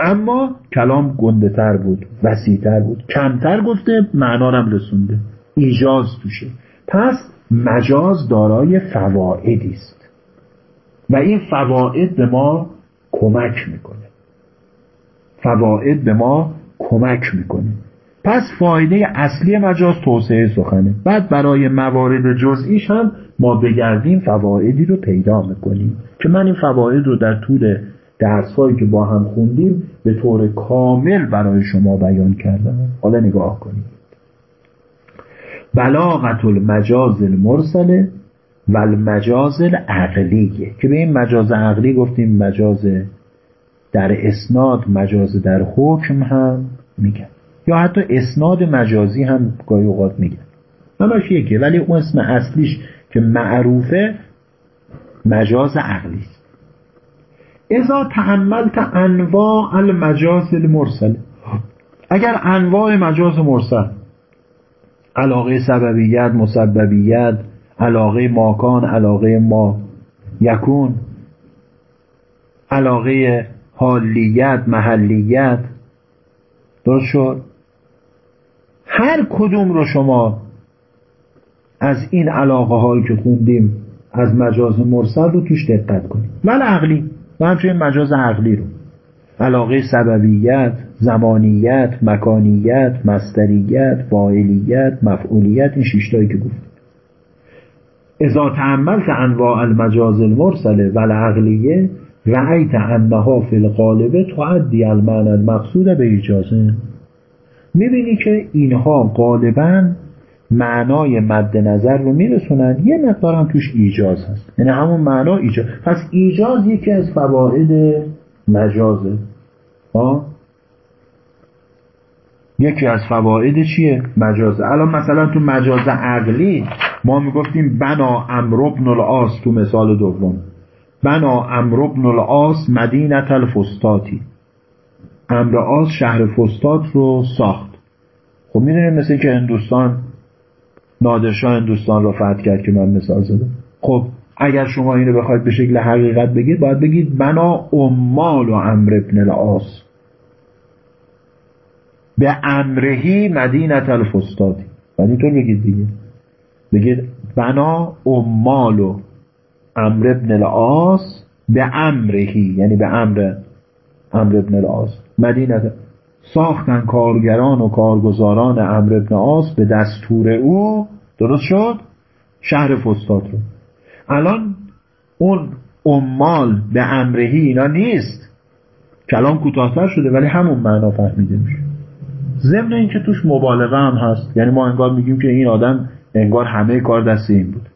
اما کلام گنده تر بود وسیع تر بود. کمتر گفته معنارم رسونده. ایجاز توشه. پس مجاز دارای فوائدی است. و این فواید به ما کمک می‌کنه. فواید به ما کمک می‌کنه. پس فایده اصلی مجاز توسعه سخنه. بعد برای موارد جزئیش هم ما بگردیم فوایدی رو پیدا می‌کنیم. که من این فواید رو در طول درسهایی که با هم خوندیم به طور کامل برای شما بیان کردم حالا نگاه کنید. بلاغت المجاز المرسله و المجاز العقلیه که به این مجاز عقلی گفتیم مجاز در اسناد مجاز در حکم هم میگن. یا حتی اسناد مجازی هم گاهی اوقات میگن. همش یکه ولی اون اسم اصلیش که معروفه مجاز عقلی ازا تعملت انواع المجاز المرسل. اگر انواع مجاز مرسل علاقه سببیت مسببیت علاقه ماکان علاقه ما یکون علاقه حالیت محلیت درست شد؟ هر کدوم رو شما از این علاقه هایی که خوندیم از مجاز مرسل رو توش دقت کنیم ولی عقلی. و همچنین مجاز عقلی رو. علاقه سببیت زمانیت مکانیت مستریت فاعلیت مفعولیت این شیشتایی که گفت. اذا تعملت انواع المجاز المرسله و العقلیه رأیت انها فی الغالبه تعدی المعنى المقصود به اجازه می‌بینی که اینها غالبا معنای مد نظر رو میرسونن. یه مقدار هم توش ایجاز هست. یعنی همون معنا ایجاز. پس ایجاز یکی از فواید مجازه ها یکی از فواید چیه؟ مجازه الان مثلا تو مجاز عقلی ما می‌گفتیم بنا امر العاص تو مثال دوم. بنا امر ابن العاص مدینت الفستاتی امر شهر فستات رو ساخت. خب می‌دونیم مثل که هندوستان نادرشاه هندوستان را فتح کرد که من مثال زدم. خب اگر شما اینو بخواید به شکل حقیقت بگید باید بگید بنا امال و امر ابن العاص. به امرهی مدینت الفستادی باید اینطور بگید دیگه. بگید بنا امال و امر ابن العاص به امرهی یعنی به امر امر ابن العاص. مدینت ساختن کارگران و کارگزاران امر ابن عاص به دستور او درست شد؟ شهر فستاد رو. الان اون عمال به امرهی اینا نیست. کلام کوتاهتر شده ولی همون معنا فهمیده میشه. ضمن اینکه توش مبالغه هم هست. یعنی ما انگار میگیم که این آدم انگار همه کار دست این بود.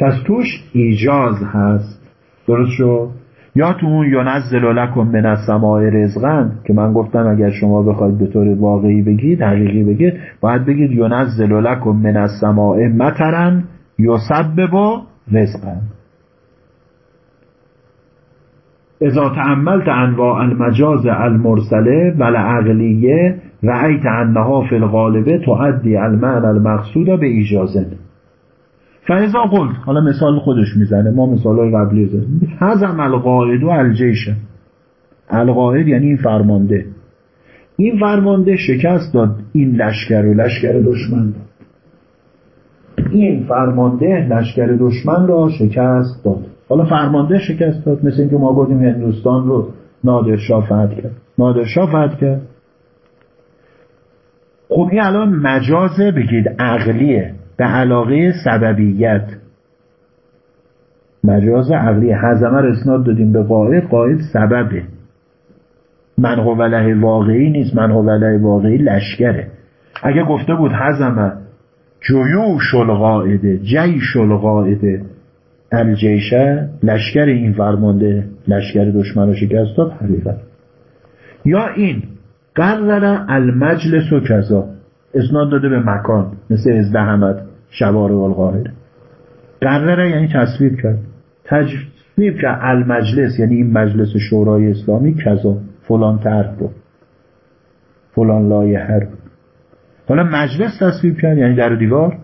پس توش ایجاز هست. درست شد؟ یا تو اون ینزل لکم من السماء رزقا که من گفتم اگر شما بخواید به طور واقعی بگید حقیقی بگید باید بگید ینزل لکم من السماء مطرا یسبب رزقا. اذا تعملت انواع المجاز المرسله و العقلیه رأیت انها فی الغالبه تعدی المعنى المقصود به ایجازه. فعضا قلت حالا مثال خودش می‌زنه. ما مثال های قبلی زنیم هزم القاعد و الجیشه القاعد یعنی این فرمانده. این فرمانده شکست داد. این لشکر و لشکر دشمن این فرمانده لشکر دشمن را شکست داد. حالا فرمانده شکست داد. مثل اینکه ما گفتیم هندوستان رو نادرشاه فتح کرد. نادرشاه فتح کرد. خب این الان مجازه بگید عقلیه. به علاقه سببیت. مجاز عقلی هزمه رو اسناد دادیم به قاعد قاعد سببه. من وله واقعی نیست من وله واقعی لشکره. اگه گفته بود هزمه جیوش القاعده جیش القاعده الجیشه لشکر این فرمانده لشکر دشمن رو شکست داد حقیقت. یا این قرر المجلس و کذا. اسناد داده به مکان مثل ازدهمت شوار القاهره. قرره یعنی تصویب کرد. تصویب کرد المجلس یعنی این مجلس شورای اسلامی کذا فلان طرح رو فلان لایحه رو حالا مجلس تصویب کرد یعنی در دیوار؟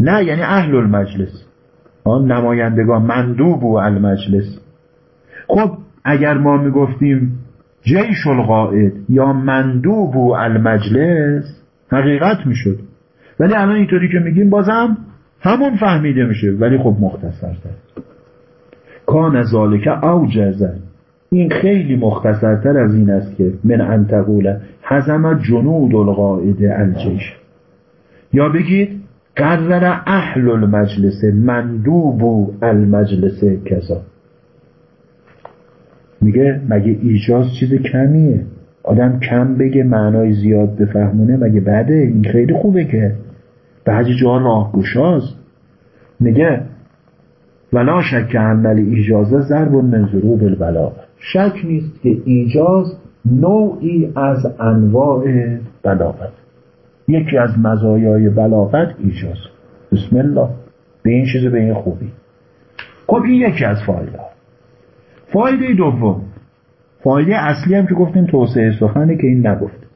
نه یعنی اهل المجلس. آن نمایندگان مندوب و المجلس. خب اگر ما می‌گفتیم جیش القائد یا مندوب و المجلس حقیقت می‌شد. ولی الان اینطوری که میگیم بازم همون فهمیده میشه. ولی خب مختصر کان ذالک اوجزن این خیلی مختصرتر از این است که من انتقوله حزم جنود القاعده الجیش. یا بگید قرر اهل المجلس مندوب المجلس کذا. میگه مگه ایجاز چیز کمیه؟ آدم کم بگه معنای زیاد بفهمونه مگه بعده این خیلی خوبه که بعضی جا راهگشاست میگه ولا شک عمل ایجازه ضرب من ضروب شک نیست که ایجاز نوعی از انواع بلاغت یکی از مزایای بلاغت ایجاز. بسم الله. به این چیز به این خوبی. خب این یکی از فایده فایده دوم. فایده اصلی هم که گفتیم توسعه سخنه که این نگفت.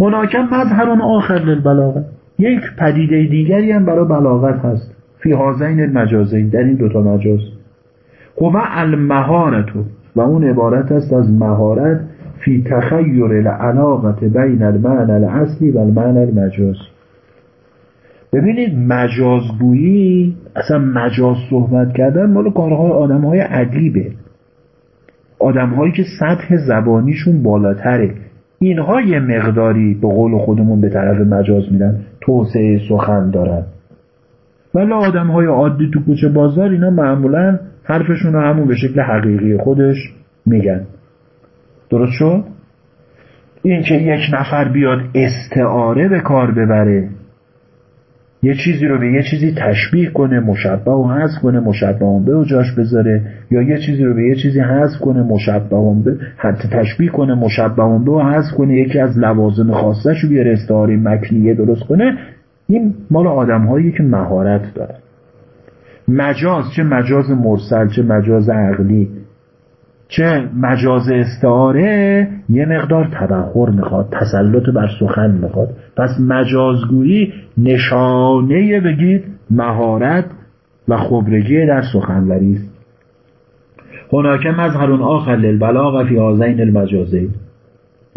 هناکم مظهران آخر للبلاغت یک پدیده دیگری هم برای بلاغت هست. فی هازین المجازین در این دوتا مجاز. خب المهارتو و اون عبارت است از مهارت فی تخیر العلاقت بین المعنى الاصلی و المعنى المجازی ببینید مجازگویی اصلا مجاز صحبت کردن مال کارهای آدم های عدیبه آدم هایی که سطح زبانیشون بالاتره. اینها یه مقداری به قول خودمون به طرف مجاز میدن. توسعه سخن دارن ولی آدم های عادی تو کوچه بازار اینا معمولا حرفشون رو همون به شکل حقیقی خودش میگن درست شد؟ این که یک نفر بیاد استعاره به کار ببره یه چیزی رو به یه چیزی تشبیه کنه مشبه و حذف کنه مشبه هم به و جاش بذاره. یا یه چیزی رو به یه چیزی حذف کنه مشبه هم به حتی تشبیه کنه مشبه هم به و حذف کنه. یکی از لوازم خاصش رو بیاره استعاره مکنیه درست کنه. این مال آدم هایی که مهارت داره مجاز چه مجاز مرسل چه مجاز عقلی. چه مجاز استعاره یه مقدار تبخور می‌خواد تسلط بر سخن می‌خواد. پس مجازگویی نشانه بگید مهارت و خبرگی در سخنوری است. هناک مظهر آخر للبلاغ فی هذین المجازین.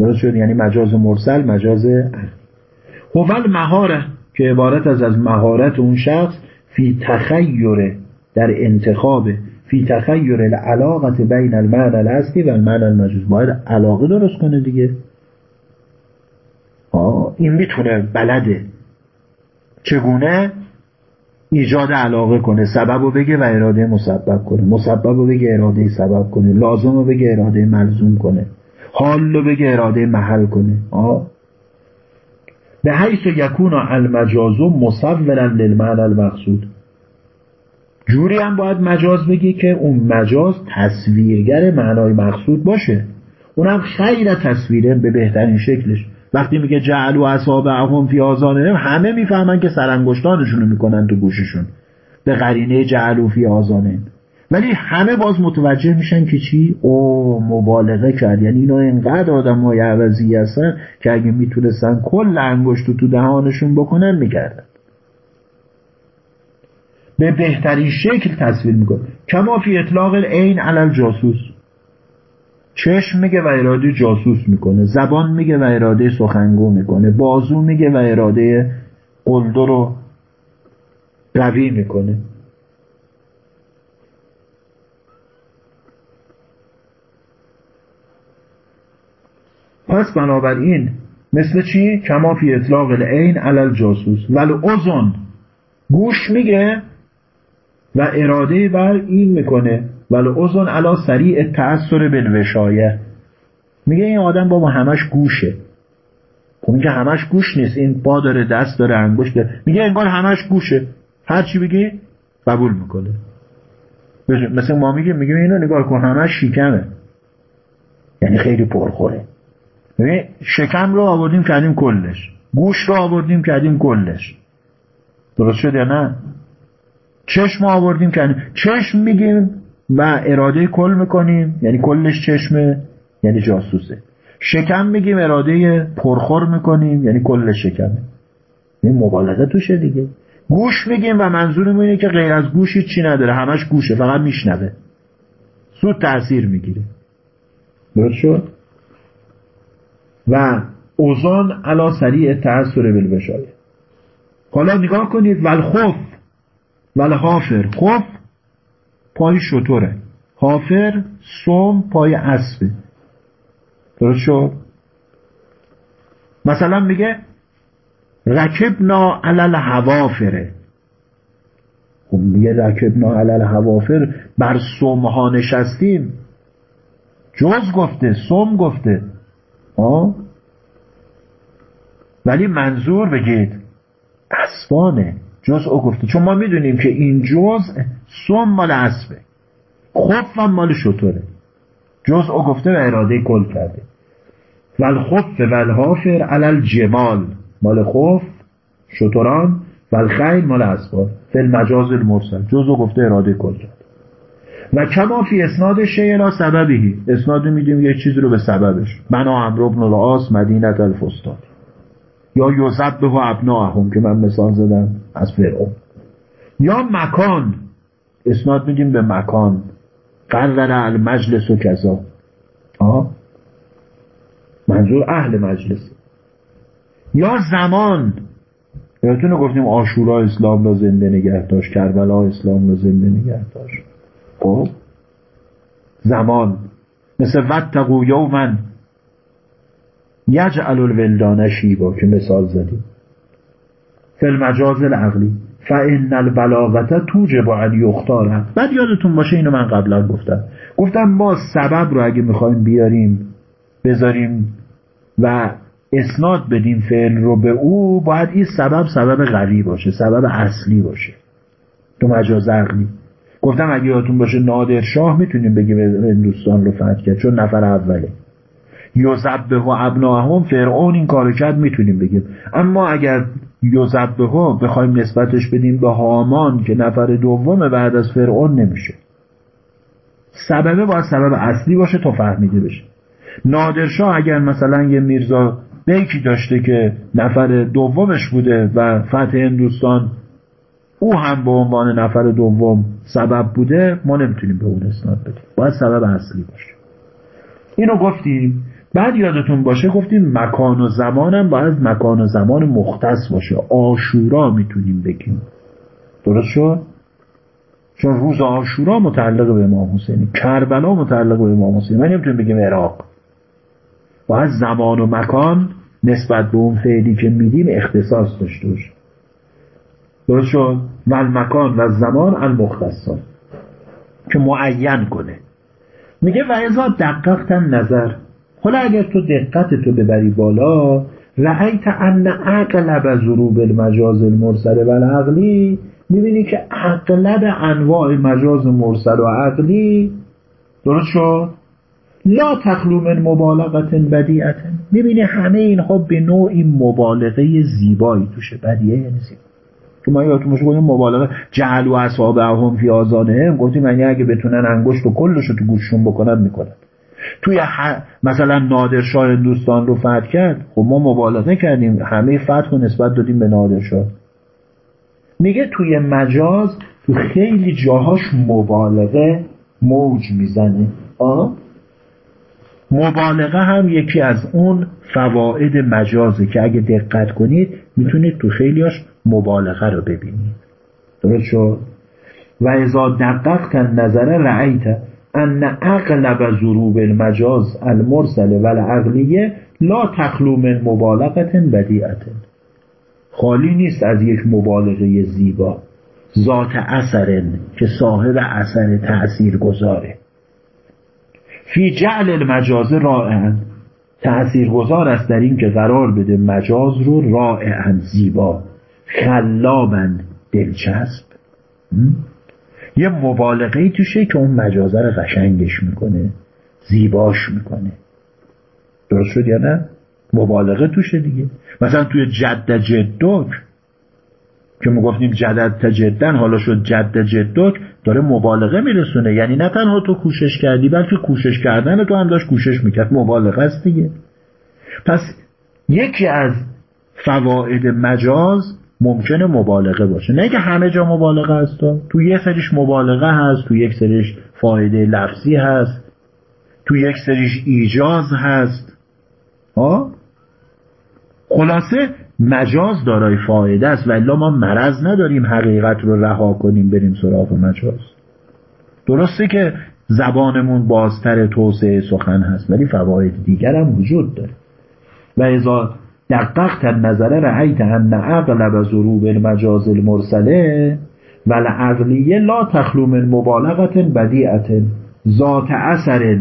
درست شد؟ یعنی مجاز مرسل مجاز هو مهاره که عبارت از از مهارت اون شخص فی تخیر در انتخاب فی تخیر العلاقت بین المعنى الاصلی و المعنى المجوز. باید علاقه درست کنه دیگه. این می‌تونه بلده چگونه ایجاد علاقه کنه سبب رو بگه و اراده مسبب کنه. مسبب رو بگه اراده سبب کنه. لازم رو بگه اراده ملزوم کنه. حال رو بگه اراده محل کنه. آه. به حیث یکون المجازو مصورا للمعنى المقصود. جوری هم باید مجاز بگی که اون مجاز تصویرگر معنای مقصود باشه. اونم خیر تصویره به بهترین شکلش. وقتی میگه جعل و اصحاب اهم فی آزانه همه می‌فهمن که سرانگشتانشونو می‌کنن تو گوششون. به قرینه جعل و فی آزانه ولی همه باز متوجه میشن که چی؟ او مبالغه کرد. یعنی اینا اینقدر آدم های عوضی هستن که اگه می‌تونستن کل انگشت تو دهانشون بکنن می‌کردن به بهترین شکل تصویر می‌کنه. کما فی اطلاق عین علل جاسوس چشم میگه و اراده جاسوس می‌کنه زبان میگه و اراده سخنگو می‌کنه بازو میگه و اراده قلدر رو قوی می‌کنه. پس بنابراین مثل چی؟ کما فی اطلاق العین علل جاسوس ولی اوزن گوش میگه و اراده بر این می‌کنه. ولی اوزن علا سریع تأثیر بالوشایه. میگه این آدم بابا همش گوشه. خب میگه همش گوش نیست این با داره دست داره انگشت داره. میگه انگار همش گوشه. هر چی بگی قبول می‌کنه. مثل ما میگه میگه اینو نگاه کن همش شیکمه یعنی خیلی پرخوره. شکم رو آوردیم کردیم کلش. گوش رو آوردیم کردیم کلش. درست شد یا نه؟ چشم آوردیم کردیم. چشم میگیم و اراده کل می‌کنیم. یعنی کلش چشمه یعنی جاسوسه. شکم میگیم اراده پرخور می‌کنیم یعنی کل شکمه. این مبالغه توشه دیگه. گوش میگیم و منظورمون اینه که غیر از گوشی چی نداره. همش گوشه فقط میشنوه. سود تاثیر می‌گیره. درست شد؟ و اوزان علا سریع تأثیر بالبشایه حالا نگاه کنید. ول خف ول حافر خف پای شطوره. حافر سوم پای اسبه درست شد؟ مثلا میگه رکبنا علل هوافره خب میگه رکبنا علل هوافر بر ها نشستیم. جز گفته سوم گفته. آه؟ ولی منظور بگید اسبانه. جز او گفته. چون ما می‌دونیم که این جز سوم مال اسبه خف مال شطوره. جز او گفته و اراده کل کرده. والخف والحافر علل جمال مال خف شطران. والخیل مال اسبان فی المجاز المرسل. جزو گفته اراده کل کرد و کما فی اسناد شیء سببی اسناد میدیم یه چیزی رو به سببش. بنا عمرو بن العاص مدینت الفستاد یا یوزب به ابناهم که من مثال زدم از فرعون. یا مکان. اسناد میدیم به مکان. قرر المجلس و کذا. منظور اهل مجلس. یا زمان. یادتونه گفتیم آشورا اسلام را زنده نگه داشت. کربلا اسلام را زنده نگه داشت. خب. زمان. مثل وتقو یومن یجعل الولدان شیبا که مثال زدیم. فی المجاز العقلی. فان البلاغت توجب ان یختار بعد یادتون باشه اینو من قبلا گفتم. گفتم ما سبب رو اگه می‌خوایم بیاریم بذاریم و اسناد بدیم فعل رو به او باید این سبب سبب قوی باشه سبب اصلی باشه. تو مجاز عقلی. گفتم اگه یادتون باشه نادر شاه می‌تونیم بگیم هندوستان رو فتح کرد چون نفر اوله. یوزبه و ابناهم فرعون این کارو کرد می‌تونیم بگیم. اما اگر یوزبه ها بخوایم نسبتش بدیم به هامان که نفر دوم بعد از فرعون نمیشه. سببه باید سبب اصلی باشه تا فهمیده بشه. نادرشاه اگر مثلا یه میرزا بیکی داشته که نفر دومش بوده و فتح هندوستان او هم به عنوان نفر دوم سبب بوده ما نمی‌تونیم به اون اسناد بدیم. باید سبب اصلی باشه. اینو گفتیم. بعد یادتون باشه گفتیم مکان و زمانم باید مکان و زمان مختص باشه. آشورا می‌تونیم بگیم. درست شد؟ چون روز آشورا متعلق به امام حسینی کربلا متعلق به امام حسینی. من نمی‌تونیم بگیم عراق. باید زمان و مکان نسبت به اون فعلی که میدیم اختصاص داشته باشه. درست شد؟ و مکان و زمان المختصان. که معین کنه. میگه و ازا دققت نظر. حالا اگر تو دقت تو ببری بالا رأیت ان اغلب ضروب المجاز المرسل و العقلی می‌بینی که اغلب انواع مجاز مرسل و عقلی درست شد؟ لا تخلو من مبالغت بدیعت می‌بینی همه اینها به نوعی مبالغه زیبایی توشه بدیه یعنی زیبا. که ما یادتون باشه گفتیم مبالغه جعل و اصحاب هم فی آزانهم گفتیم اگه بتونن انگشت و کلش رو تو گوششون بکنن می‌کنن. توی مثلا نادرشاه هندوستان رو فتح کرد خب ما مبالغه کردیم. همه فتح رو نسبت دادیم به نادرشاه میگه توی مجاز تو خیلی جاهاش مبالغه موج می‌زنه. مبالغه هم یکی از اون فواید مجازه که اگه دقت کنید می‌تونید تو خیلیاش مبالغه رو ببینید. درست شد؟ و ازا دققت نظر رعیت ان اغلب ضروب المجاز المرسل و العقلیه لا تخلو من مبالغت بدیعت خالی نیست از یک مبالغه زیبا. ذات اثر که صاحب اثر تأثیر گذاره. فی جعل المجاز رائعا. تأثیر گذار است در این که قرار بده مجاز رو رائعا زیبا خلابن دلچسب. یه مبالغه ای توشه که اون مجازه رو قشنگش می‌کنه زیباش می‌کنه. درست شد یا نه؟ مبالغه توشه دیگه. مثلا توی جد جدک که ما گفتیم جدد تجدن حالا شد جد جدک داره مبالغه میرسونه. یعنی نه تنها تو کوشش کردی بلکه کوشش کردن تو هم داشت کوشش می‌کرد. مبالغه است دیگه. پس یکی از فواید مجاز ممکنه مبالغه باشه. نه که همه جا مبالغه هست تو یه سریش مبالغه هست تو یک سریش فایده لفظی هست تو یک سریش ایجاز هست. ها؟ خلاصه مجاز دارای فایده است و الا ما مرض نداریم حقیقت رو رها کنیم بریم سراغ مجاز. درسته که زبانمون بازتر توسعه سخن هست ولی فواید دیگر هم وجود داره. و ازا دققت النظر رأیت ان اغلب ضروب المجاز المرسله و العقلیه لا تخلو من مبالغت بدیعت ذات اثر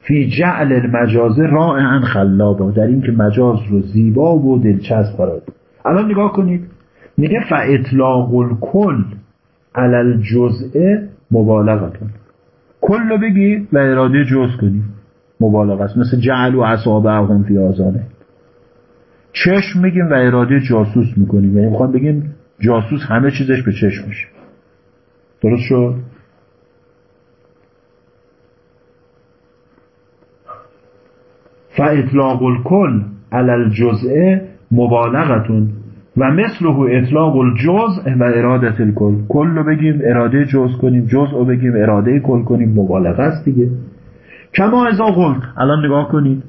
فی جعل المجاز رائعا خلابا در اینکه مجاز رو زیبا و دلچسب قرار الان نگاه کنید. میگه فاطلاق الکل علی الجزء مبالغتون کل رو بگی و اراده جز کنی. مبالغه است مثل جعل و اصابعهم فی آزانه چشم میگیم و اراده جاسوس می‌کنیم. یعنی می‌خوام بگیم جاسوس همه چیزش به چشمش درست شد؟ فاطلاق الکل علی الجزء مبالغتون و مثله اطلاق الجزء و ارادت الکل کل رو بگیم اراده جز کنیم جزء رو بگیم اراده کل کنیم مبالغه است دیگه. کما ازا قلت. الان نگاه کنید.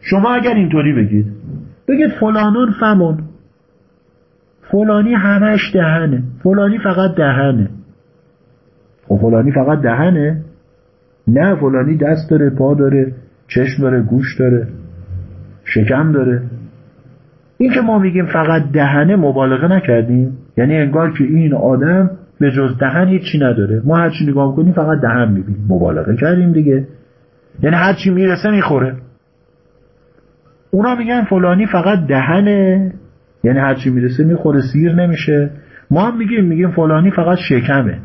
شما اگر اینطوری بگید بگید فلانون فمون. فلانی همش دهنه. فلانی فقط دهنه. خب فلانی فقط دهنه؟ نه فلانی دست داره پا داره چشم داره گوش داره شکم داره. این که ما میگیم فقط دهنه مبالغه نکردیم. یعنی انگار که این آدم به جز دهن هیچی نداره. ما هرچی نگاه کنیم فقط دهن می‌بینیم. مبالغه کردیم دیگه. یعنی هرچی می‌رسه می‌خوره. اونا میگن فلانی فقط دهنه. یعنی هرچی می‌رسه می‌خوره سیر نمیشه. ما هم میگیم میگیم فلانی فقط شکمه.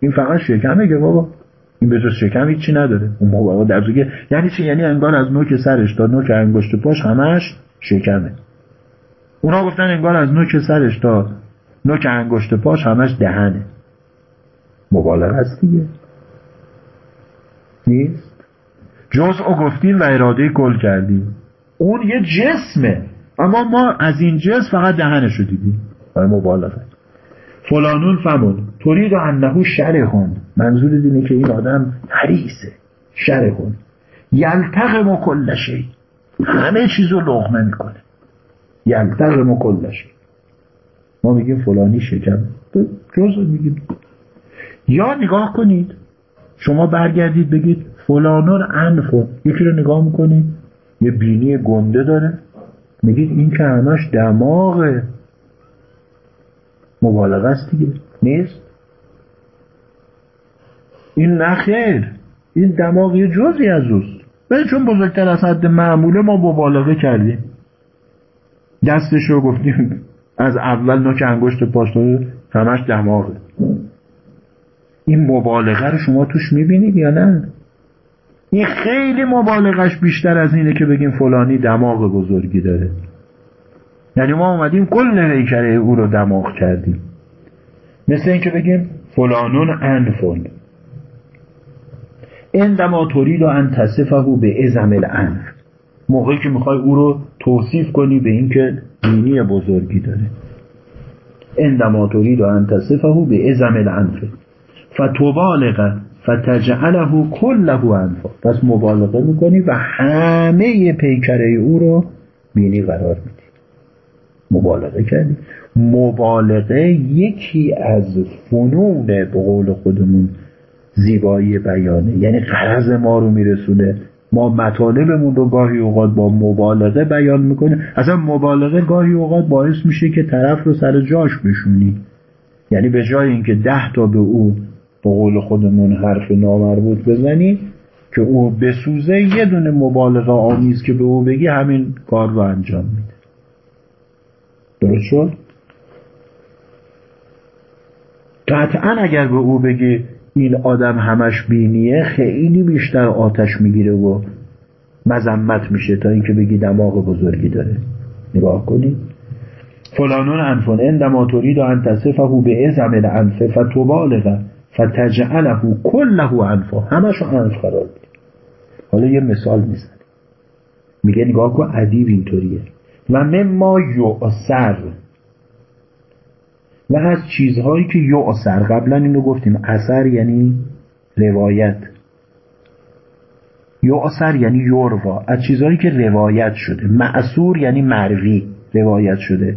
این فقط شکمه که بابا. این به جز شکم هیچی نداره. اون بابا در یعنی چی؟ یعنی انگار از نوک سرش تا نوک انگشت پاش همش شکمه. اونا گفتن انگار از نوک سرش تا نوک انگشت پاش همش دهنه. مبالغه است دیگه. نیست؟ جزء گفتیم و اراده کل کردیم. اون یه جسمه. اما ما از این جسم فقط دهنش رو دیدیم. برای مبالغه فلانون فمون تورید انهو شرخون منظور اینه که این آدم حریصه. شرخون یلتقم کل شی. همه چیز رو لغمه می‌کنه. یلتقم کل شی. ما میگیم فلانی شکم. جز میگیم. یا نگاه کنید. شما برگردید بگید فلانون انفون یکی رو نگاه می‌کنید یه بینی گنده داره. میگید این که همش دماغه. مبالغه است دیگه. نیست؟ این نخیر این دماغ یه جزی از اوست. ولی چون بزرگتر از حد معموله ما مبالغه کردیم. دستش رو گفتیم از اول نوک انگشت پاش همش دماغه. این مبالغه رو شما توش می‌بینید یا نه؟ این خیلی مبالغش بیشتر از اینه که بگیم فلانی دماغ بزرگی داره. یعنی ما اومدیم کل نیکره او رو دماغ کردیم. مثل اینکه بگیم فلانون انفون. اندما تورید و ان تصفه به ازم الانف. موقعی که می‌خوای او رو توصیف کنی به اینکه دینی بزرگی داره. عندما تريد ان تصفه به ازم الانف. فتبالغ فتجعله کله انفا. پس مبالغه می‌کنی و همه پیکره او رو بینی قرار میدی. مبالغه کردی. مبالغه یکی از فنون به قول خودمون زیبایی بیانه. یعنی قرض ما رو میرسونه. ما مطالبمون رو گاهی اوقات با مبالغه بیان می‌کنیم. اصلا مبالغه گاهی اوقات باعث میشه که طرف رو سر جاش بشونی. یعنی به جای اینکه ده تا به او به قول خودمون حرف نامربوط بزنی که او بسوزه یه دونه مبالغه آمیز که به او بگی همین کار رو انجام میده. درست شد؟ قطعا اگر به او بگی این آدم همش بینیه خیلی بیشتر آتش می‌گیره و مذمت میشه تا اینکه بگی دماغ بزرگی داره. نگاه کنید فلانون انفون اندما ترید و انتصفه به ازم الانفه فتبالغ فتجعله کله انفا همشو انف قرار بده حالا یه مثال می‌زنه. میگه نگاه کن ادیب اینطوریه. و مما یعصر و از چیزهایی که یعصر قبلا اینو گفتیم. اثر یعنی روایت. یعصر یعنی یوروا از چیزهایی که روایت شده. معصور یعنی مروی. روایت شده.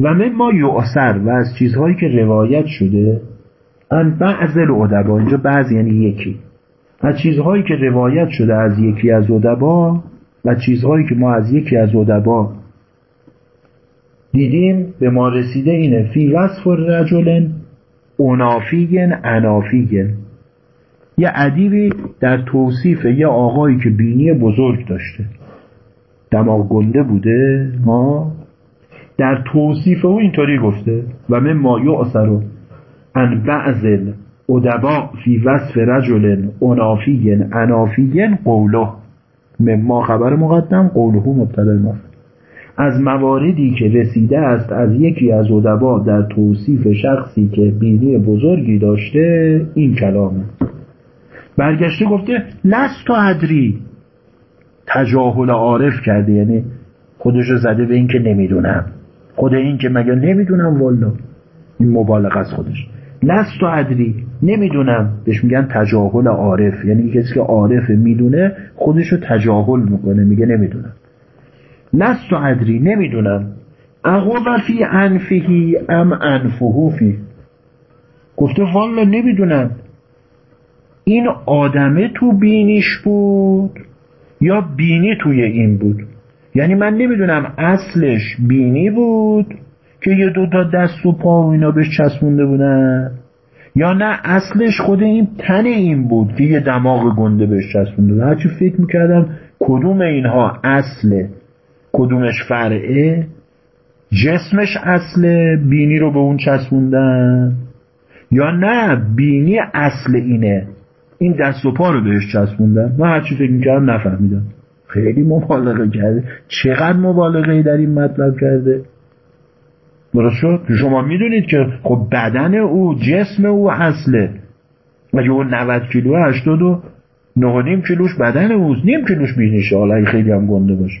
و مما یعصر و از چیزهایی که روایت شده ان بعض الادبا اینجا بعض یعنی یکی. از چیزهایی که روایت شده از یکی از ادبا و چیزهایی که ما از یکی از ادبا دیدیم به ما رسیده اینه فی وصف رجل اونافیگن انافیگن. یه ادیبی در توصیف یه آقایی که بینی بزرگ داشته دماغ گنده بوده ما در توصیف او اینطوری گفته و من مایو اثرو ان بعض ادبا فی وصف رجل انافی انافی قوله مما خبر مقدم قوله مبتدا ما. از مواردی که رسیده است از یکی از ادبا در توصیف شخصی که بینی بزرگی داشته این کلامه برگشته گفته لست تو ادری. تجاهل عارف کرده یعنی خودشو زده به این که نمی‌دونم. خود این که مگه نمی‌دونم والا. این مبالغه از خودش. لست و ادری نمی‌دونم. بهش میگن تجاهل عارف. یعنی کسی که عارف می‌دونه خودشو تجاهل می‌کنه. میگه نمی‌دونم. لست و ادری نمی‌دونم. اقوى فی انفهی ام انفهو فی. گفته والا نمی‌دونم. این آدمه تو بینیش بود یا بینی توی این بود؟ یعنی من نمی‌دونم اصلش بینی بود که یه دوتا دست و پا و اینا بهش چسبونده بودن. یا نه اصلش خود این تن این بود که یه دماغ گنده بهش چسبونده بود. هرچی فکر می‌کردم کدوم اینها اصله کدومش فرعه جسمش اصله بینی رو به اون چسبوندن. یا نه بینی اصل اینه. این دست و پا رو بهش چسبوندن. من هرچی فکر می‌کردم نفهمیدم. خیلی مبالغه کرده. چقدر مبالغه در این مطلب کرده؟ درست شد؟ شما می‌دونید که خب بدن او جسم او اصله. مگه اون 90 کیلو 80 و نیم کیلوش بدن اوست؟ نیم کیلوش بینیشه حالا خیلی هم گنده باشه.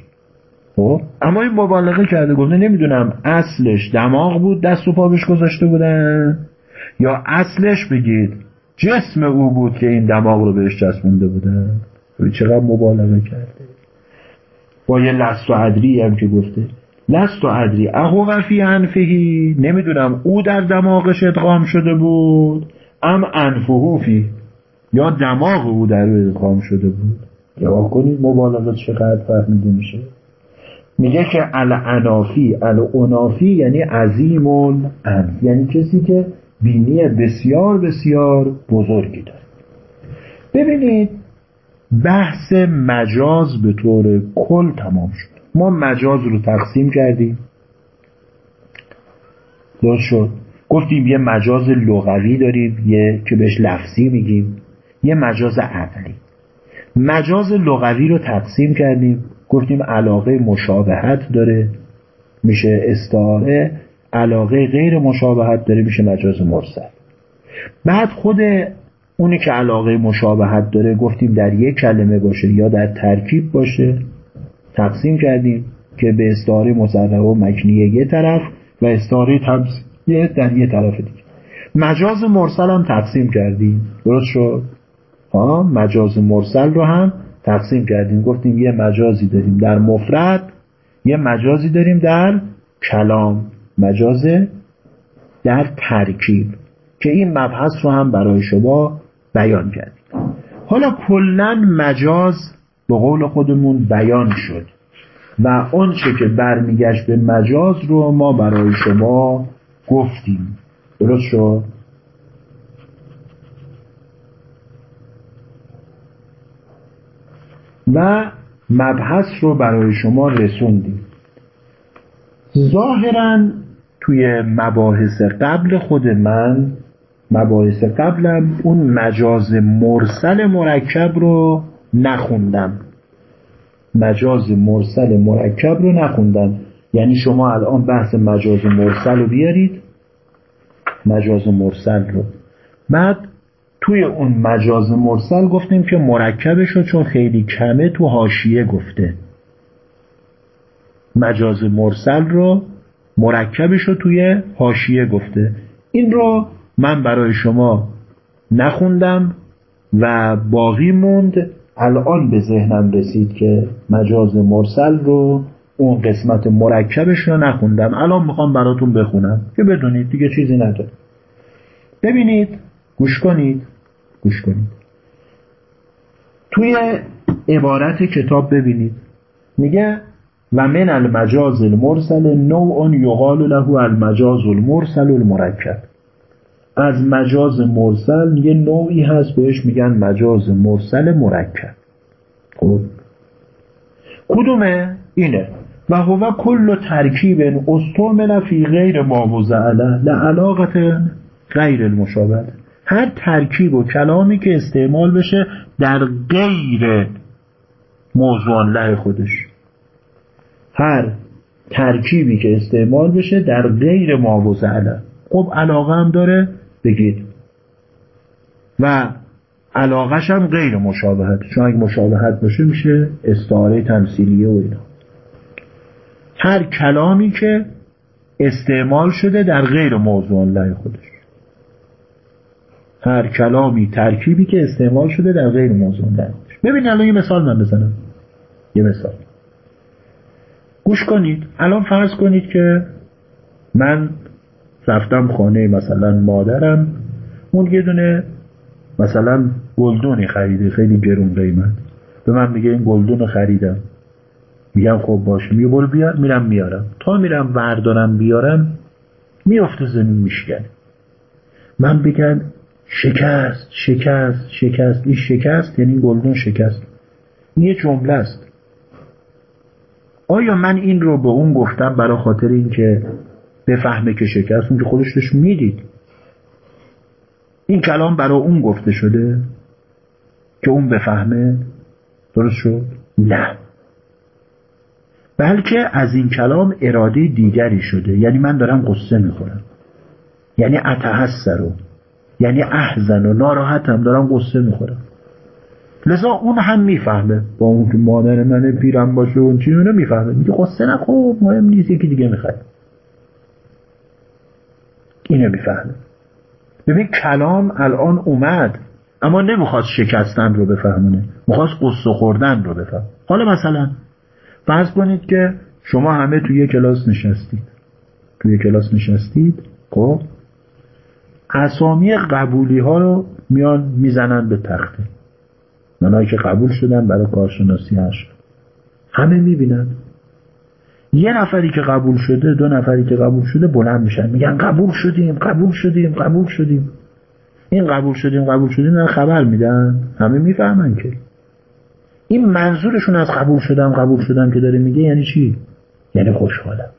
خب؟ اما این مبالغه کرده گفته نمی‌دونم اصلش دماغ بود دست و پا بهش گذاشته بودن؟ یا اصلش بگید جسم او بود که این دماغ رو بهش چسبونده بودن؟ چقدر مبالغه کرده. با یه لست و عدری هم که گفته. لست و ادری اهو فی انفهی. نمی‌دونم او در دماغش ادغام شده بود ام انفهو فی. یا دماغ او در ادغام شده بود. نگاه کنید مبالغه چقدر فهمیده میشه. میگه که الانافی الانافی یعنی عظیم الانف یعنی کسی که بینی بسیار بسیار بزرگی داره. ببینید بحث مجاز به طور کل تمام شد. ما مجاز رو تقسیم کردیم. درست شد. گفتیم یه مجاز لغوی داریم یه که بهش لفظی میگیم. یه مجاز عقلی. مجاز لغوی رو تقسیم کردیم. گفتیم علاقه مشابهت داره. میشه استعاره علاقه غیر مشابهت داره میشه مجاز مرسل. بعد خود اونی که علاقه مشابهت داره گفتیم در یک کلمه باشه یا در ترکیب باشه. تقسیم کردیم که به استعاره مصرفه و مکنیه یه طرف و استعاره تمثیلیه در یه طرف دیگه. مجاز مرسل هم تقسیم کردیم. درست شد؟ ها مجاز مرسل رو هم تقسیم کردیم. گفتیم یه مجازی داریم در مفرد یه مجازی داریم در کلام. مجاز در ترکیب. که این مبحث رو هم برای شما بیان کردیم. حالا کلا مجاز به قول خودمون بیان شد. و آنچه که برمیگشت به مجاز رو ما برای شما گفتیم. درست شد؟ و مبحث رو برای شما رسوندیم. ظاهرا توی مباحث قبل خود من مباحث قبلم اون مجاز مرسل مرکب رو نخوندم. مجاز مرسل مرکب رو نخوندم. یعنی شما الان بحث مجاز مرسل رو بیارید. مجاز مرسل رو. بعد توی اون مجاز مرسل گفتیم که مرکبش رو چون خیلی کمه تو هاشیه گفته. مجاز مرسل رو مرکبش رو توی هاشیه گفته. این رو من برای شما نخوندم و باقی موند. الان به ذهنم رسید که مجاز مرسل رو اون قسمت مرکبش رو نخوندم. الان می‌خوام براتون بخونم که بدونید دیگه چیزی نداره. ببینید گوش کنید. گوش کنید. توی عبارت کتاب ببینید. میگه و من المجاز المرسل نوع یقال له المجاز المرسل المرکب. از مجاز مرسل یه نوعی هست بهش میگن مجاز مرسل مرکب. خب؟ کدومه؟ اینه. و هو کل ترکیب استعمل فی غیر ما وضع لعلاقت غیر المشابه. هر ترکیب و کلامی که استعمال بشه در غیر موضوع له خودش. هر ترکیبی که استعمال بشه در غیر ما عله خب علاقه هم داره بگید. و علاقش هم غیر مشابهت چون اگه مشابهت باشه میشه استعاره تمثیلیه و اینا. هر کلامی که استعمال شده در غیر موضوع الله خودش. هر کلامی ترکیبی که استعمال شده در غیر موضوع الله خودش. ببین الان یه مثال من بزنم. یه مثال. گوش کنید. الان فرض کنید که من رفتم خانه مثلا مادرم اون یه دونه مثلا گلدونی خریده خیلی گرون قیمت. به من میگه این گلدون خریدم. میگم خب باشه میگه برو بیار میرم میارم. تا میرم وردارم بیارم میافته زمین میشکنه. من بگن شکست شکست شکست. این شکست یعنی گلدون شکست. این یه جمله است. آیا من این رو به اون گفتم برای خاطر اینکه بفهمه که شکست اون که خودش داشت می‌دید. این کلام برای اون گفته شده که اون بفهمه درست شد؟ نه. بلکه از این کلام اراده دیگری شده. یعنی من دارم قصه می‌خورم. یعنی اتحسر رو یعنی احزن و ناراحتم دارم قصه می‌خورم. لذا اون هم می‌فهمه. با اون که مادر من پیرم باشه اون چی اونو می‌فهمه میگه قصه نخور مهم نیست یکی دیگه می‌خواد. اینو می‌فهمه. ببین کلام الان اومد اما نمی‌خواست شکستن رو بفهمونه می‌خواست قصه خوردن رو بفهم حالا مثلا فرض کنید که شما همه توی یه کلاس نشستید. توی کلاس نشستید خب؟ اسامی قبولی ها رو میان می‌زنن به تخته. منایی که قبول شدن برای کارشناسی هشت همه می‌بینن. یه نفری که قبول شده دو نفری که قبول شده بلند میشن. میگن قبول شدیم قبول شدیم قبول شدیم. این قبول شدیم قبول شدیم خبر میدن. همه می‌فهمن که. این منظورشون از قبول شدم قبول شدم که داره میگه یعنی چی؟ یعنی خوشحالم.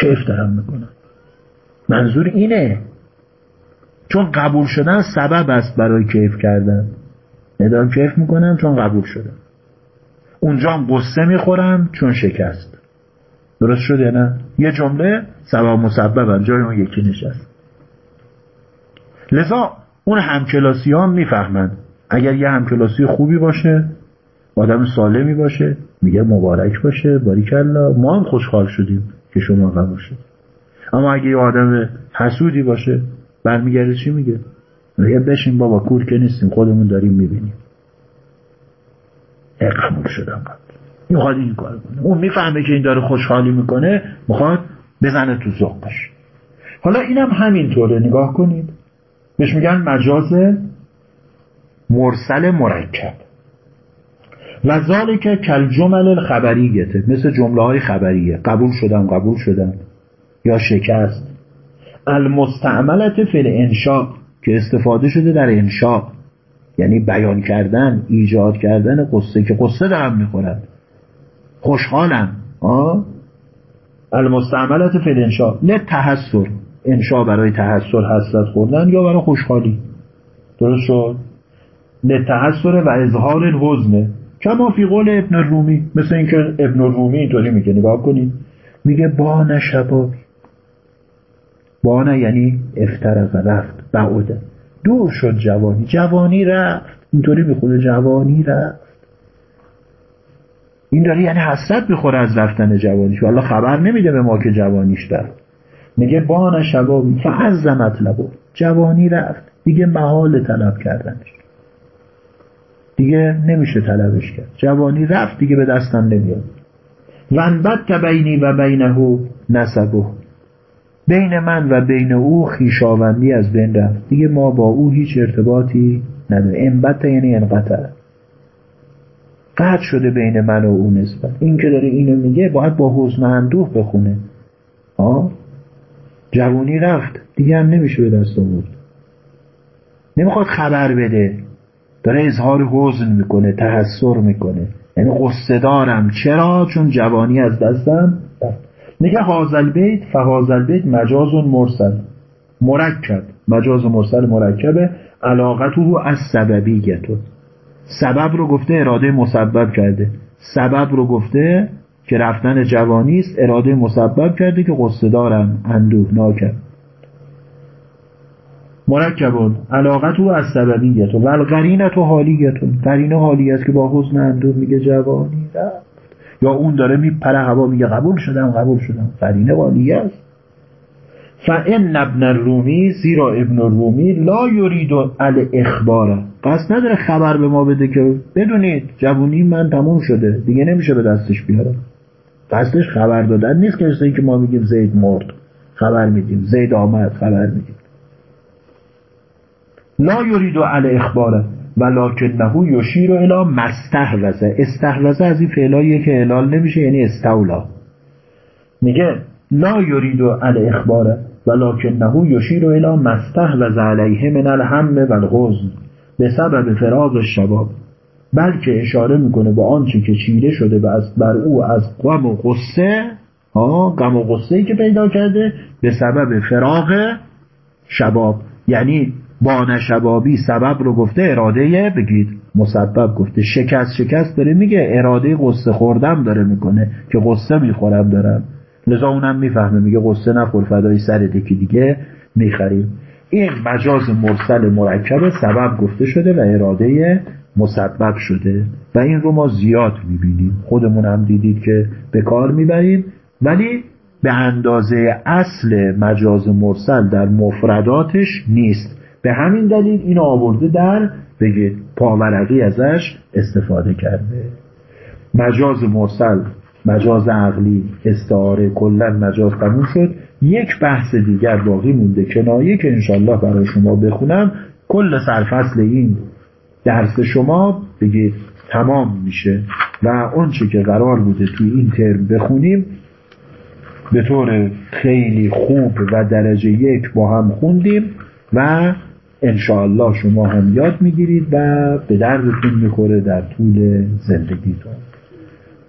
کیف دارم می‌کنم. منظور اینه. چون قبول شدن سبب است برای کیف کردن. ندارم کیف می‌کنم چون قبول شدم. اونجا هم قصه می‌خورم چون شکست. درست شد یا نه؟ یه جمله سبب مسبب جای اون یکی نشست. لذا اون همکلاسی ها می‌فهمند اگر یه همکلاسی خوبی باشه آدم سالمی باشه میگه مبارک باشه باریکلا ما هم خوشحال شدیم که شما قبول اما اگه یه آدم حسودی باشه برمیگرده چی میگه؟ میگه بشین بابا کور که نیستیم خودمون داریم می‌بینیم. قبول شدم. می‌خواد این کار کنه. اون می‌فهمه که این داره خوشحالی می‌کنه می‌خواد بزنه تو ذوقش. حالا اینم همینطوره نگاه کنید. بهش میگن مجاز مرسل مرکب. و ذالک کل جمل الخبریته مثل جمله های خبریه. قبول شدم قبول شدم. یا شکست. المستعملت فی انشاء که استفاده شده در انشاء. یعنی بیان کردن ایجاد کردن قصه که قصه دارم می‌خورم خوشحالم آه. المستعملت فی الانشاء. نه تحسر. انشاء برای تحسر حسرت خوردن یا برای خوشحالی. درست شد؟ نه تحسر و اظهار الحزنه کما فی قول ابن رومی مثل اینکه ابن رومی اینطوری میگه. نگاه کنید میگه بان شبابی. بانه یعنی افترق رفت. بعوده. دور شد جوانی. جوانی رفت. اینطوری می‌خونه. جوانی رفت. این داره یعنی حسرت می‌خوره از رفتن جوانیش والله خبر نمیده به ما که جوانیش رفت میگه بان شبابی فعز مطلبو جوانی رفت. دیگه محال طلب کردنش. دیگه نمیشه طلبش کرد. جوانی رفت دیگه به دستم نمیاد. ونبت بینی و بینه نسبه. بین من و بین او خیشاوندی از بین رفت. دیگه ما با او هیچ ارتباطی نداره انبت یعنی انقطع. قطع شده بین من و او نسبت. این که داره اینو میگه باید با حزن اندوه بخونه. آه؟ جوانی رفت. دیگه هم نمیشه به دست آورد. نمی‌خواد خبر بده. داره اظهار حزن می‌کنه تحسر می‌کنه. یعنی قصه دارم چرا؟ چون جوانی از دستم میگه هازل بیت فهازل بیت مجاز مرسل. مرکب. مجاز مرسل مرکبه. علاقته از سببیگتو سبب رو گفته اراده مسبب کرده. سبب رو گفته که رفتن جوانی است اراده مسبب کرده که قصه دارم اندوه ناکم مرکبون علاقت او از سببیت و القرینت و حالیتون. قرینه حالی است که با حزن اندوه میگه جوانی رفت. یا اون داره میپره هوا میگه قبول شدم قبول شدم. قرینه حالی است. فان ابن رومی زیرا ابن رومی لا یرید ال اخباره قصد نداره خبر به ما بده که بدونید جوونی من تموم شده. دیگه نمیشه به دستش بیارم. قصدش خبر دادن نیست که که ما میگیم زید مرد. خبر میدیم. زید آمد خبر میدیم. لا یرید ال اخباره ولکنه یشیر الی مستحوزه استحوزه از این فعلاییه که اعلال نمیشه یعنی استولا. میگه لا یرید ال اخباره ولکنه یشیر الی مستحوز علیه من الهم و الحزن به سبب فراغ شباب بلکه اشاره می‌کنه به آنچه که چیره شده بر او از غم و غصه ها غم و غصه که پیدا کرده به سبب فراغ شباب. یعنی بان شبابی سبب رو گفته اراده بگید مسبب گفته. شکست شکست داره میگه اراده قصه خوردم داره می‌کنه که قصه می‌خورم دارم. لذا اونم می‌فهمه میگه قصه نخور فدای سر دکی دیگه می‌خریم. این مجاز مرسل مرکب سبب گفته شده و اراده مسبب شده و این رو ما زیاد می‌بینیم. خودمون هم دیدید که به کار می‌بریم. ولی به اندازه اصل مجاز مرسل در مفرداتش نیست. به همین دلیل این آورده در بگید پاورقی ازش استفاده کرده. مجاز مرسل مجاز عقلی استعاره کلا مجاز تموم شد. یک بحث دیگر باقی مونده کنایه که انشالله برای شما بخونم کل سرفصل این درس شما بگید تمام میشه و آنچه که قرار بوده توی این ترم بخونیم به طور خیلی خوب و درجه یک با هم خوندیم و انشاءالله شما هم یاد می‌گیرید و به دردتون می‌خوره در طول زندگیتون.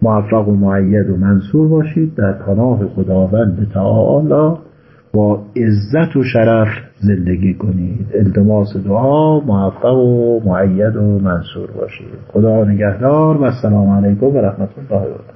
موفق و معید و منصور باشید. در پناه خداوند تعالی با عزت و شرف زندگی کنید. التماس دعا موفق و معید و منصور باشید. خدا نگهدار و السلام علیکم و رحمت الله و